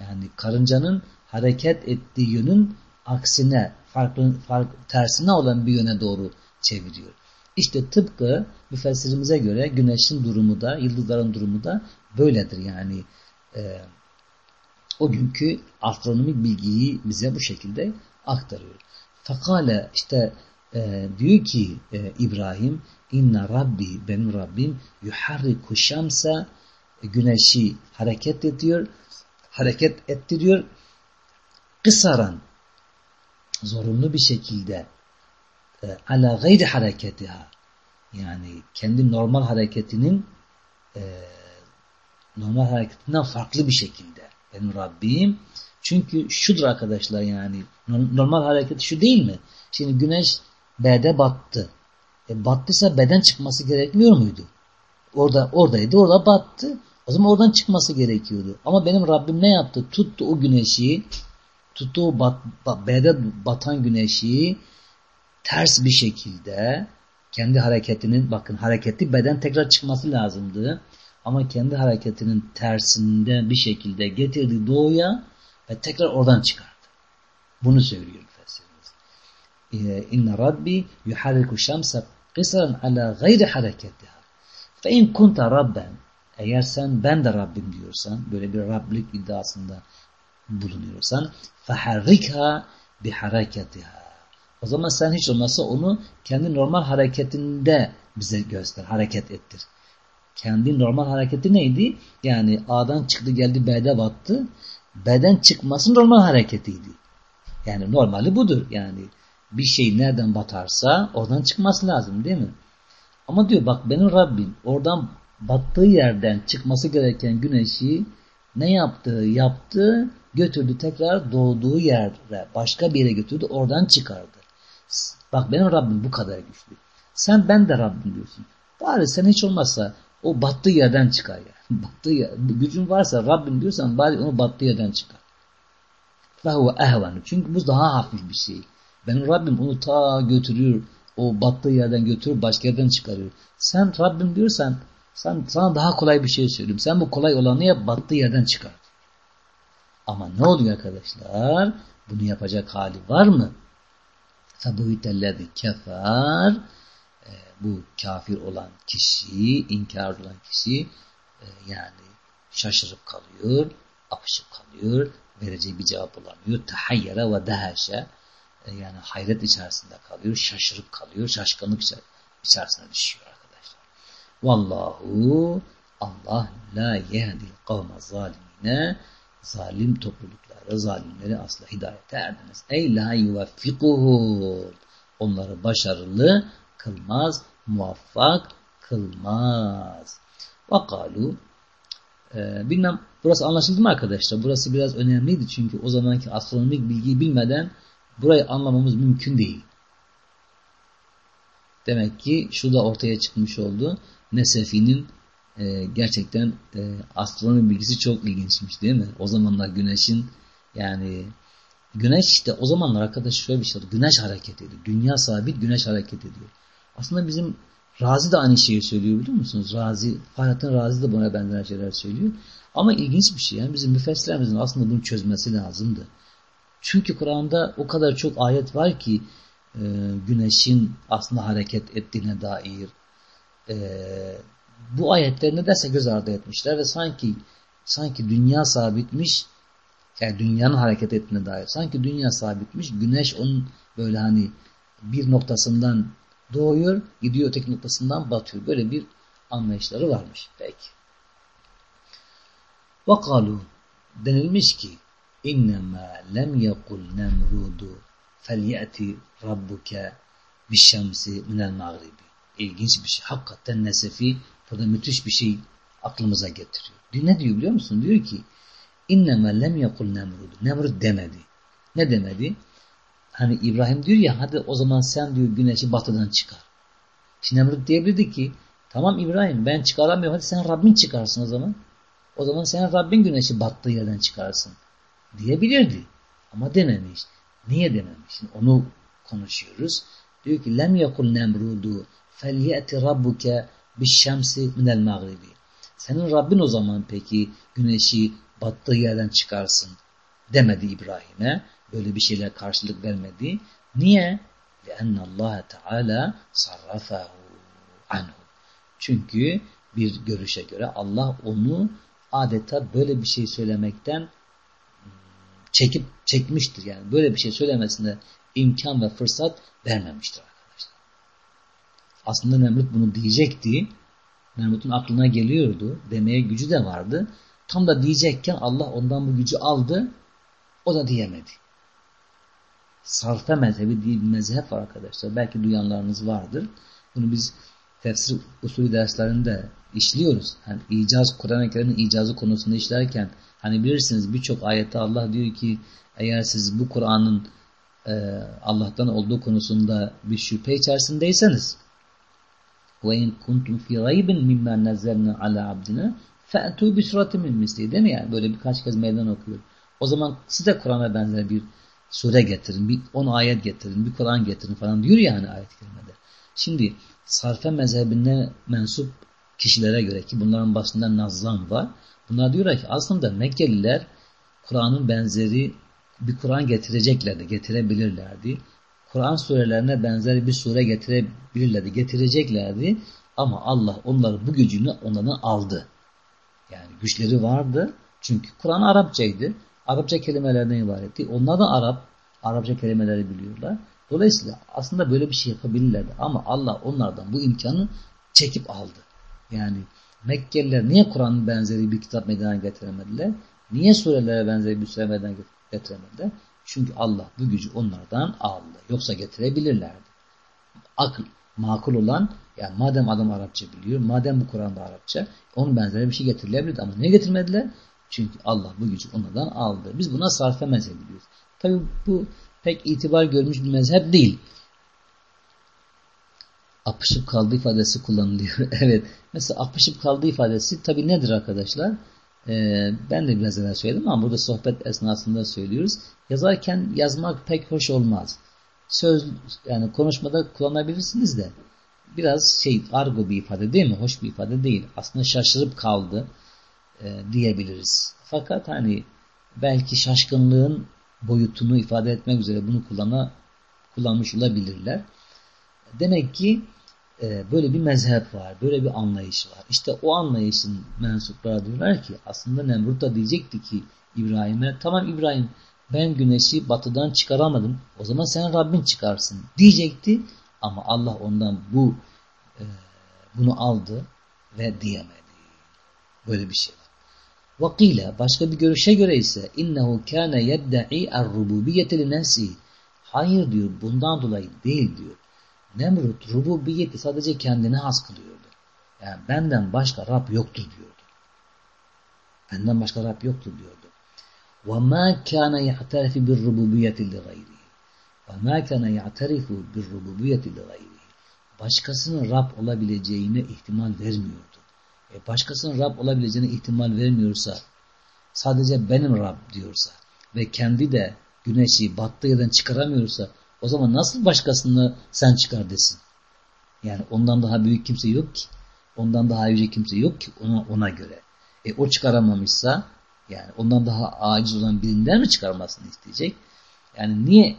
yani karıncanın hareket ettiği yönün aksine farklı, farklı tersine olan bir yöne doğru çeviriyor. İşte tıpkı müfessirimize göre güneşin durumu da yıldızların durumu da böyledir. Yani e, o günkü astronomik bilgiyi bize bu şekilde aktarıyor. Fakale işte e, diyor ki e, İbrahim inna Rabbi benim Rabbim yuharriku şamsa güneşi hareket ediyor hareket ettiriyor kısaran zorunlu bir şekilde e, ala gayri hareketiha yani kendi normal hareketinin e, normal hareketinden farklı bir şekilde benim Rabbim çünkü şudur arkadaşlar yani normal hareketi şu değil mi? Şimdi güneş B'de battı. E, battıysa B'den çıkması gerekmiyor muydu? Orada oradaydı, orada battı. O zaman oradan çıkması gerekiyordu. Ama benim Rabbim ne yaptı? Tuttu o güneşi, tuttu o bat, B'de batan güneşi ters bir şekilde kendi hareketinin, bakın hareketli beden tekrar çıkması lazımdı. Ama kendi hareketinin tersinde bir şekilde getirdi doğuya ve tekrar oradan çıkardı. Bunu söylüyor müfessirimiz. İnne Rabbi yuharriku şemse kısran ala gayri hareketiha. Fe in kunta rabben eğer sen ben de Rabbim diyorsan, böyle bir Rablik iddiasında bulunuyorsan فَحَرِّكَا بِحَرَكَتِهَا O zaman sen hiç olmazsa onu kendi normal hareketinde bize göster, hareket ettir. Kendi normal hareketi neydi? Yani A'dan çıktı geldi B'de battı. B'den çıkması normal hareketiydi. Yani normali budur. Yani bir şey nereden batarsa oradan çıkması lazım değil mi? Ama diyor bak benim Rabbim oradan battığı yerden çıkması gereken güneşi ne yaptı? Yaptı, götürdü tekrar doğduğu yere, başka bir yere götürdü, oradan çıkardı. Bak benim Rabbim bu kadar güçlü. Sen ben de Rabbim diyorsun. Bari sen hiç olmazsa o battığı yerden çıkar ya. [LAUGHS] Battığı yer, gücün varsa Rabbim diyorsan bari onu battığı yerden çıkar. Fehuve ehvenu. Çünkü bu daha hafif bir şey. Benim Rabbim onu ta götürüyor. O battığı yerden götürüp başka yerden çıkarıyor. Sen Rabbim diyorsan sen, sana daha kolay bir şey söyleyeyim. Sen bu kolay olanı yap battığı yerden çıkar. Ama ne oluyor arkadaşlar? Bunu yapacak hali var mı? Febuhitellezi kefer e, bu kafir olan kişi, inkar olan kişi e, yani şaşırıp kalıyor, apışıp kalıyor, vereceği bir cevap bulamıyor. Tahayyara ve dehaşe yani hayret içerisinde kalıyor, şaşırıp kalıyor, şaşkınlık içerisine düşüyor. Vallahu Allah la yehdil kavme zalimine zalim toplulukları, zalimleri asla hidayete erdiniz. Ey la yuveffikuhum onları başarılı kılmaz, muvaffak kılmaz. Vakalu ee, bilmem burası anlaşıldı mı arkadaşlar? Burası biraz önemliydi çünkü o zamanki astronomik bilgiyi bilmeden burayı anlamamız mümkün değil. Demek ki şu da ortaya çıkmış oldu. Nesefi'nin e, gerçekten e, astronomi bilgisi çok ilginçmiş değil mi? O zamanlar güneşin Yani güneş işte o zamanlar arkadaş şöyle bir şey Güneş hareket ediyor. Dünya sabit güneş hareket ediyor. Aslında bizim Razi de aynı şeyi söylüyor biliyor musunuz? Razi, Fahrettin Razi de buna benzer şeyler söylüyor. Ama ilginç bir şey. Yani bizim müfessirlerimizin aslında bunu çözmesi lazımdı. Çünkü Kur'an'da o kadar çok ayet var ki e, güneşin aslında hareket ettiğine dair e, bu ayetleri nedense göz ardı etmişler ve sanki sanki dünya sabitmiş yani dünyanın hareket ettiğine dair sanki dünya sabitmiş güneş onun böyle hani bir noktasından doğuyor gidiyor öteki noktasından batıyor. Böyle bir anlayışları varmış. Peki. Vakalu denilmiş ki İnnemâ lem yekul nemrudu felyeti rabbuke bişşemsi minel mağribi. İlginç bir şey. Hakikaten Nesefi burada müthiş bir şey aklımıza getiriyor. Ne diyor biliyor musun? Diyor ki inneme lem yekul nemrud. Nemrud demedi. Ne demedi? Hani İbrahim diyor ya hadi o zaman sen diyor güneşi batıdan çıkar. Şimdi Nemrut diyebilirdi ki tamam İbrahim ben çıkaramıyorum hadi sen Rabbin çıkarsın o zaman. O zaman sen Rabbin güneşi battığı yerden çıkarsın diyebilirdi. Ama dememiş. Niye dememiş? Şimdi onu konuşuyoruz. Diyor ki lem yakul nemrudu felyeti rabbuke bişşemsi minel mağribi. Senin Rabbin o zaman peki güneşi battığı yerden çıkarsın demedi İbrahim'e böyle bir şeyler karşılık vermedi. Niye? لأن Allah Teala sarrafahu anhu. Çünkü bir görüşe göre Allah onu adeta böyle bir şey söylemekten hmm, çekip çekmiştir. Yani böyle bir şey söylemesine imkan ve fırsat vermemiştir arkadaşlar. Aslında Nemrut bunu diyecekti. Nemrut'un aklına geliyordu. Demeye gücü de vardı. Tam da diyecekken Allah ondan bu gücü aldı. O da diyemedi sarfa mezhebi diye bir mezhep var arkadaşlar. Belki duyanlarınız vardır. Bunu biz tefsir usulü derslerinde işliyoruz. Hani icaz, Kur'an-ı Kerim'in icazı konusunda işlerken hani bilirsiniz birçok ayette Allah diyor ki eğer siz bu Kur'an'ın e, Allah'tan olduğu konusunda bir şüphe içerisindeyseniz kuntum fi raybin mimma nazzalna ala abdina fa'tu bi suratin min misli değil mi yani böyle birkaç kez meydan okuyor. O zaman siz de Kur'an'a benzer bir sure getirin, bir on ayet getirin, bir Kur'an getirin falan diyor yani ayet kerimede. Şimdi sarfe mezhebine mensup kişilere göre ki bunların başında Nazlan var. Bunlar diyorlar ki aslında Mekkeliler Kur'an'ın benzeri bir Kur'an getireceklerdi, getirebilirlerdi. Kur'an surelerine benzer bir sure getirebilirlerdi, getireceklerdi. Ama Allah onları bu gücünü onlardan aldı. Yani güçleri vardı. Çünkü Kur'an Arapçaydı. Arapça kelimelerden ibaretti. Onlar da Arap, Arapça kelimeleri biliyorlar. Dolayısıyla aslında böyle bir şey yapabilirlerdi. Ama Allah onlardan bu imkanı çekip aldı. Yani Mekkeliler niye Kur'an'ın benzeri bir kitap meydana getiremediler? Niye surelere benzeri bir sure meydana getiremediler? Çünkü Allah bu gücü onlardan aldı. Yoksa getirebilirlerdi. Akıl, makul olan yani madem adam Arapça biliyor, madem bu Kur'an'da Arapça, onun benzeri bir şey getirilebilirdi. Ama ne getirmediler? Çünkü Allah bu gücü onlardan aldı. Biz buna sarfe mezhebi diyoruz. Tabi bu pek itibar görmüş bir mezhep değil. Apışıp kaldığı ifadesi kullanılıyor. [LAUGHS] evet. Mesela apışıp kaldığı ifadesi tabi nedir arkadaşlar? Ee, ben de biraz evvel söyledim ama burada sohbet esnasında söylüyoruz. Yazarken yazmak pek hoş olmaz. Söz yani konuşmada kullanabilirsiniz de biraz şey argo bir ifade değil mi? Hoş bir ifade değil. Aslında şaşırıp kaldı e, diyebiliriz. Fakat hani belki şaşkınlığın boyutunu ifade etmek üzere bunu kullana, kullanmış olabilirler. Demek ki e, böyle bir mezhep var, böyle bir anlayış var. İşte o anlayışın mensupları diyorlar ki aslında Nemrut da diyecekti ki İbrahim'e tamam İbrahim ben güneşi batıdan çıkaramadım o zaman sen Rabbin çıkarsın diyecekti ama Allah ondan bu e, bunu aldı ve diyemedi. Böyle bir şey var. Vakile başka bir görüşe göre ise innehu kâne yedda'i nefsi. Hayır diyor bundan dolayı değil diyor. Nemrut rububiyeti sadece kendine has kılıyordu. Yani benden başka Rab yoktur diyordu. Benden başka Rab yoktur diyordu. وَمَا كَانَ يَعْتَرِفِ بِالرُّبُوبِيَةِ لِغَيْرِهِ وَمَا كَانَ يَعْتَرِفُ بِالرُّبُوبِيَةِ لِغَيْرِهِ Başkasının Rab olabileceğine ihtimal vermiyor e başkasının Rab olabileceğine ihtimal vermiyorsa, sadece benim Rab diyorsa, ve kendi de güneşi battığı yerden çıkaramıyorsa o zaman nasıl başkasını sen çıkar desin? Yani ondan daha büyük kimse yok ki. Ondan daha yüce kimse yok ki ona, ona göre. E o çıkaramamışsa yani ondan daha aciz olan birinden mi çıkarmasını isteyecek? Yani niye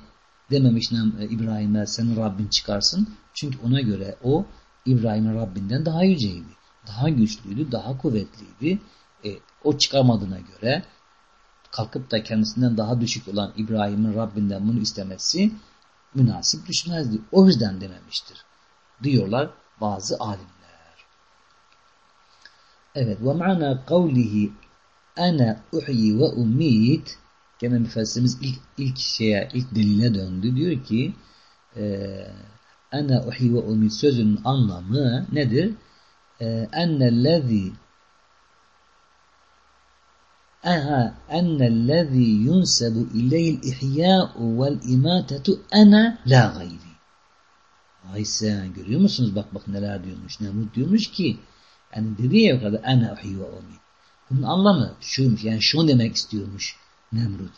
dememiş e, İbrahim'e senin Rabbin çıkarsın? Çünkü ona göre o İbrahim'in Rabbinden daha yüceydi. Daha güçlüydü, daha kuvvetliydi. E, o çıkamadığına göre kalkıp da kendisinden daha düşük olan İbrahim'in Rabbinden bunu istemesi münasip düşmezdi. O yüzden dememiştir. Diyorlar bazı alimler. Evet ve ma'na kavlihi ana uhyi ve umit gene müfessirimiz ilk, ilk şeye, ilk delile döndü. Diyor ki e, ana uhyi ve umit sözünün anlamı nedir? E, ennellezi Aha ennellezî yunsebu ileyhil ihyâ'u vel imâtetu ana la gayri. Vay sen görüyor musunuz? Bak bak neler diyormuş. Nemrut diyormuş ki yani dedi ya kadar ana uhyi ve. Bunun anlamı şuymuş. Yani şunu demek istiyormuş Nemrut.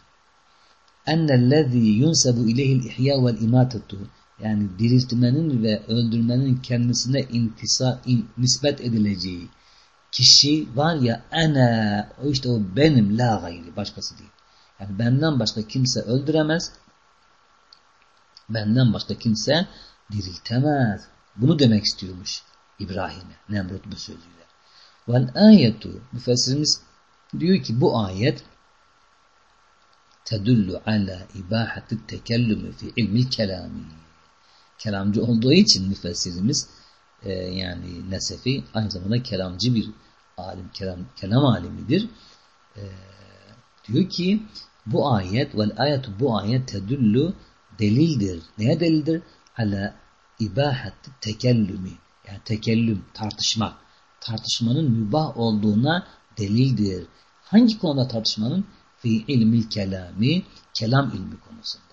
Ennellezî yunsebu ileyhil ihya vel imatetu yani diriltmenin ve öldürmenin kendisine intisa, in, nispet edileceği kişi var ya ene o işte o benim la gayri başkası değil. Yani benden başka kimse öldüremez. Benden başka kimse diriltemez. Bunu demek istiyormuş İbrahim'e Nemrut bu sözüyle. Vel ayetu müfessirimiz diyor ki bu ayet tedullu ala ibahati tekellümü fi ilmil kelami. Kelamcı olduğu için müfessirimiz e, yani Nesefi aynı zamanda kelamcı bir alim, kelam, kelam alimidir. E, diyor ki bu ayet vel ayetu bu ayet tedullu delildir. Neye delildir? Ala ibahati tekellümü. Yani tekellüm, tartışmak tartışmanın mübah olduğuna delildir. Hangi konuda tartışmanın? Fi ilmil kelami, kelam ilmi konusunda.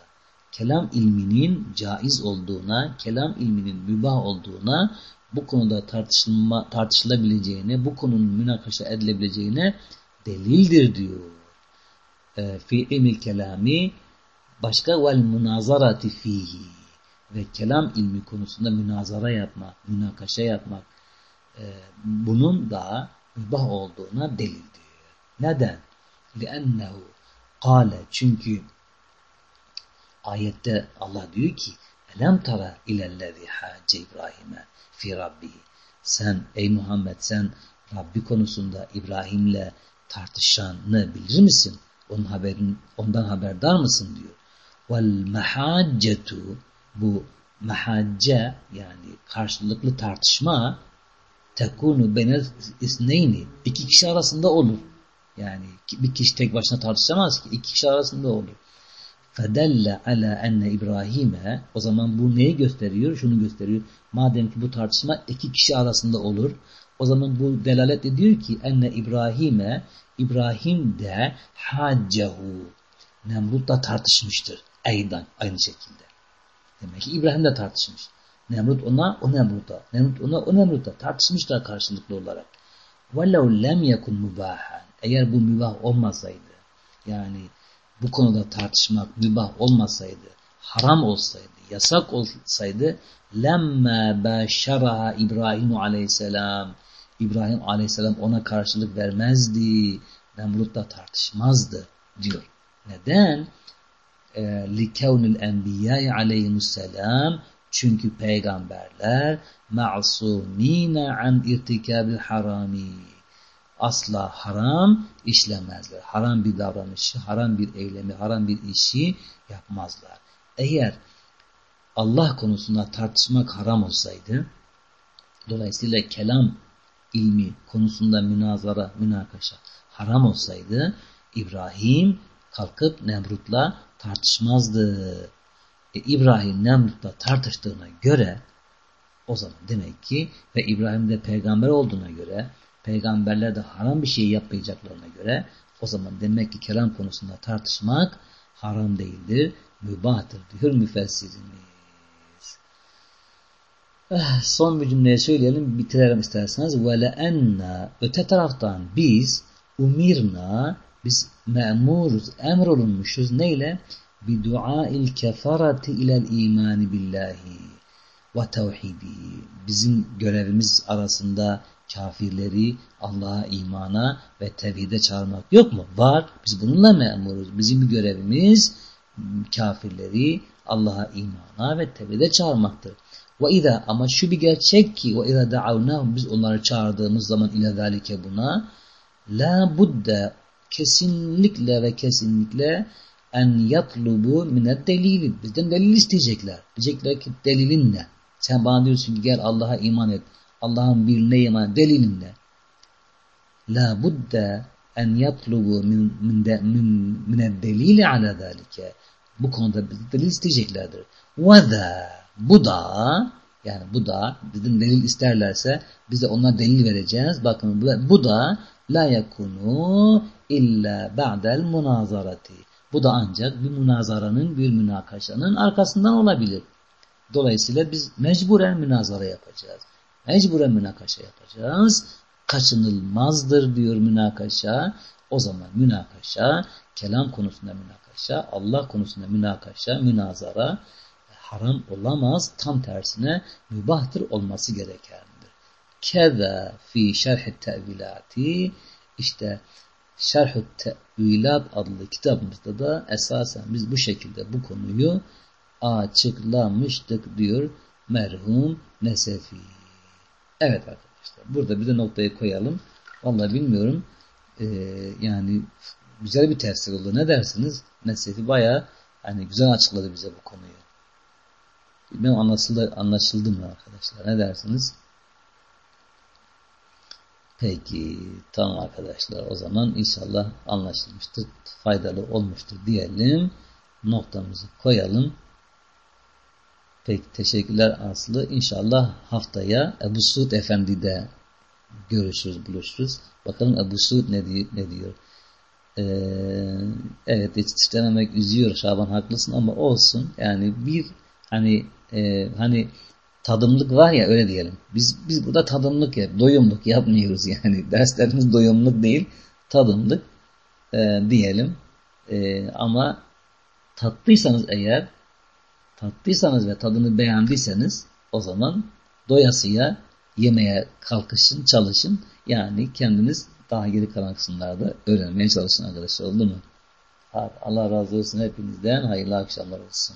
Kelam ilminin caiz olduğuna, kelam ilminin mübah olduğuna, bu konuda tartışılma, tartışılabileceğine, bu konunun münakaşa edilebileceğine delildir diyor. E, fi ilmil kelami başka vel münazarati fihi ve kelam ilmi konusunda münazara yapmak, münakaşa yapmak, e, bunun da mübah olduğuna delildir. Neden? لِأَنَّهُ قَالَ Çünkü ayette Allah diyor ki Elem tara ilellezi hacce İbrahim'e fi Rabbi. Sen ey Muhammed sen Rabbi konusunda İbrahim'le tartışanı bilir misin? Onun haberin, ondan haberdar mısın diyor. Vel mehaccetu bu mehacce yani karşılıklı tartışma tekunu benel isneyni iki kişi arasında olur. Yani bir kişi tek başına tartışamaz ki iki kişi arasında olur Fedelle ala enne İbrahim'e o zaman bu neyi gösteriyor? Şunu gösteriyor. Madem ki bu tartışma iki kişi arasında olur. O zaman bu delalet ediyor ki enne İbrahim'e İbrahim de haccehu Nemrut'la tartışmıştır. Eydan aynı şekilde. Demek ki İbrahim de tartışmış. Nemrut ona, o Nemrut'a. Nemrut ona, o Nemrut'a. Tartışmışlar karşılıklı olarak. وَلَوْ لَمْ يَكُنْ مُبَاحًا Eğer bu mübah olmasaydı, yani bu konuda tartışmak mübah olmasaydı, haram olsaydı, yasak olsaydı, لَمَّا بَشَرَهَا İbrahim aleyhisselam İbrahim aleyhisselam ona karşılık vermezdi. Nemrut'la tartışmazdı diyor. Neden? لِكَوْنِ الْاَنْبِيَاءِ عَلَيْهِمُسَّلَامِ çünkü peygamberler ma'sumine an irtikabil harami. Asla haram işlemezler. Haram bir davranışı, haram bir eylemi, haram bir işi yapmazlar. Eğer Allah konusunda tartışmak haram olsaydı, dolayısıyla kelam ilmi konusunda münazara, münakaşa haram olsaydı, İbrahim kalkıp Nemrut'la tartışmazdı e, İbrahim Nemrut'la tartıştığına göre o zaman demek ki ve İbrahim de peygamber olduğuna göre peygamberler de haram bir şey yapmayacaklarına göre o zaman demek ki kelam konusunda tartışmak haram değildir, mübahtır diyor müfessirimiz. Eh, son bir cümleyi söyleyelim, bitirelim isterseniz. Enna öte taraftan biz umirna Biz memuruz, emrolunmuşuz. Neyle? Duail kefarati ilel imani billahi ve tevhidi. Bizim görevimiz arasında kafirleri Allah'a imana ve tevhide çağırmak yok mu? Var. Biz bununla memuruz. Bizim görevimiz kafirleri Allah'a imana ve tevhide çağırmaktır. Ve izâ ama şu bir gerçek ki ve izâ da'avnâhum biz onları çağırdığımız zaman ile zâlike buna la budde kesinlikle ve kesinlikle en yatlubu mined delili. Bizden delil isteyecekler. Diyecekler ki delilin ne? Sen bana diyorsun ki gel Allah'a iman et. Allah'ın birine iman et. Delilin ne? La budde en yatlubu min, min, de, min, delili ala zâlike. Bu konuda delil isteyeceklerdir. Ve bu da yani bu da bizim delil isterlerse bize ona delil vereceğiz. Bakın bu, bu da la yakunu illa ba'del münazarati. Bu da ancak bir münazaranın, bir münakaşanın arkasından olabilir. Dolayısıyla biz mecburen münazara yapacağız. Mecburen münakaşa yapacağız. Kaçınılmazdır diyor münakaşa. O zaman münakaşa, kelam konusunda münakaşa, Allah konusunda münakaşa, münazara haram olamaz. Tam tersine mübahtır olması gerekendir. Keza fi şerh tevilati işte şerh tevilat adlı kitabımızda da esasen biz bu şekilde bu konuyu açıklamıştık diyor merhum Nesefi. Evet arkadaşlar burada bir de noktayı koyalım. Vallahi bilmiyorum ee, yani güzel bir tefsir oldu. Ne dersiniz? Nesefi baya hani güzel açıkladı bize bu konuyu. Bilmem anlaşıldı, anlaşıldı mı arkadaşlar? Ne dersiniz? Peki tamam arkadaşlar o zaman inşallah anlaşılmıştır, faydalı olmuştur diyelim. Noktamızı koyalım. Peki teşekkürler Aslı. İnşallah haftaya Ebu Suud Efendi'de görüşürüz, buluşuruz. Bakalım Ebu Suud ne diyor? Ne diyor? Ee, evet yetiştirememek üzüyor Şaban haklısın ama olsun. Yani bir hani e, hani tadımlık var ya öyle diyelim. Biz biz burada tadımlık yap, doyumluk yapmıyoruz [LAUGHS] yani. Derslerimiz doyumluk değil, tadımlık e, diyelim. E, ama tattıysanız eğer tattıysanız ve tadını beğendiyseniz o zaman doyasıya yemeye kalkışın, çalışın. Yani kendiniz daha geri kalan kısımlarda öğrenmeye çalışın arkadaşlar oldu mu? Allah razı olsun hepinizden. Hayırlı akşamlar olsun.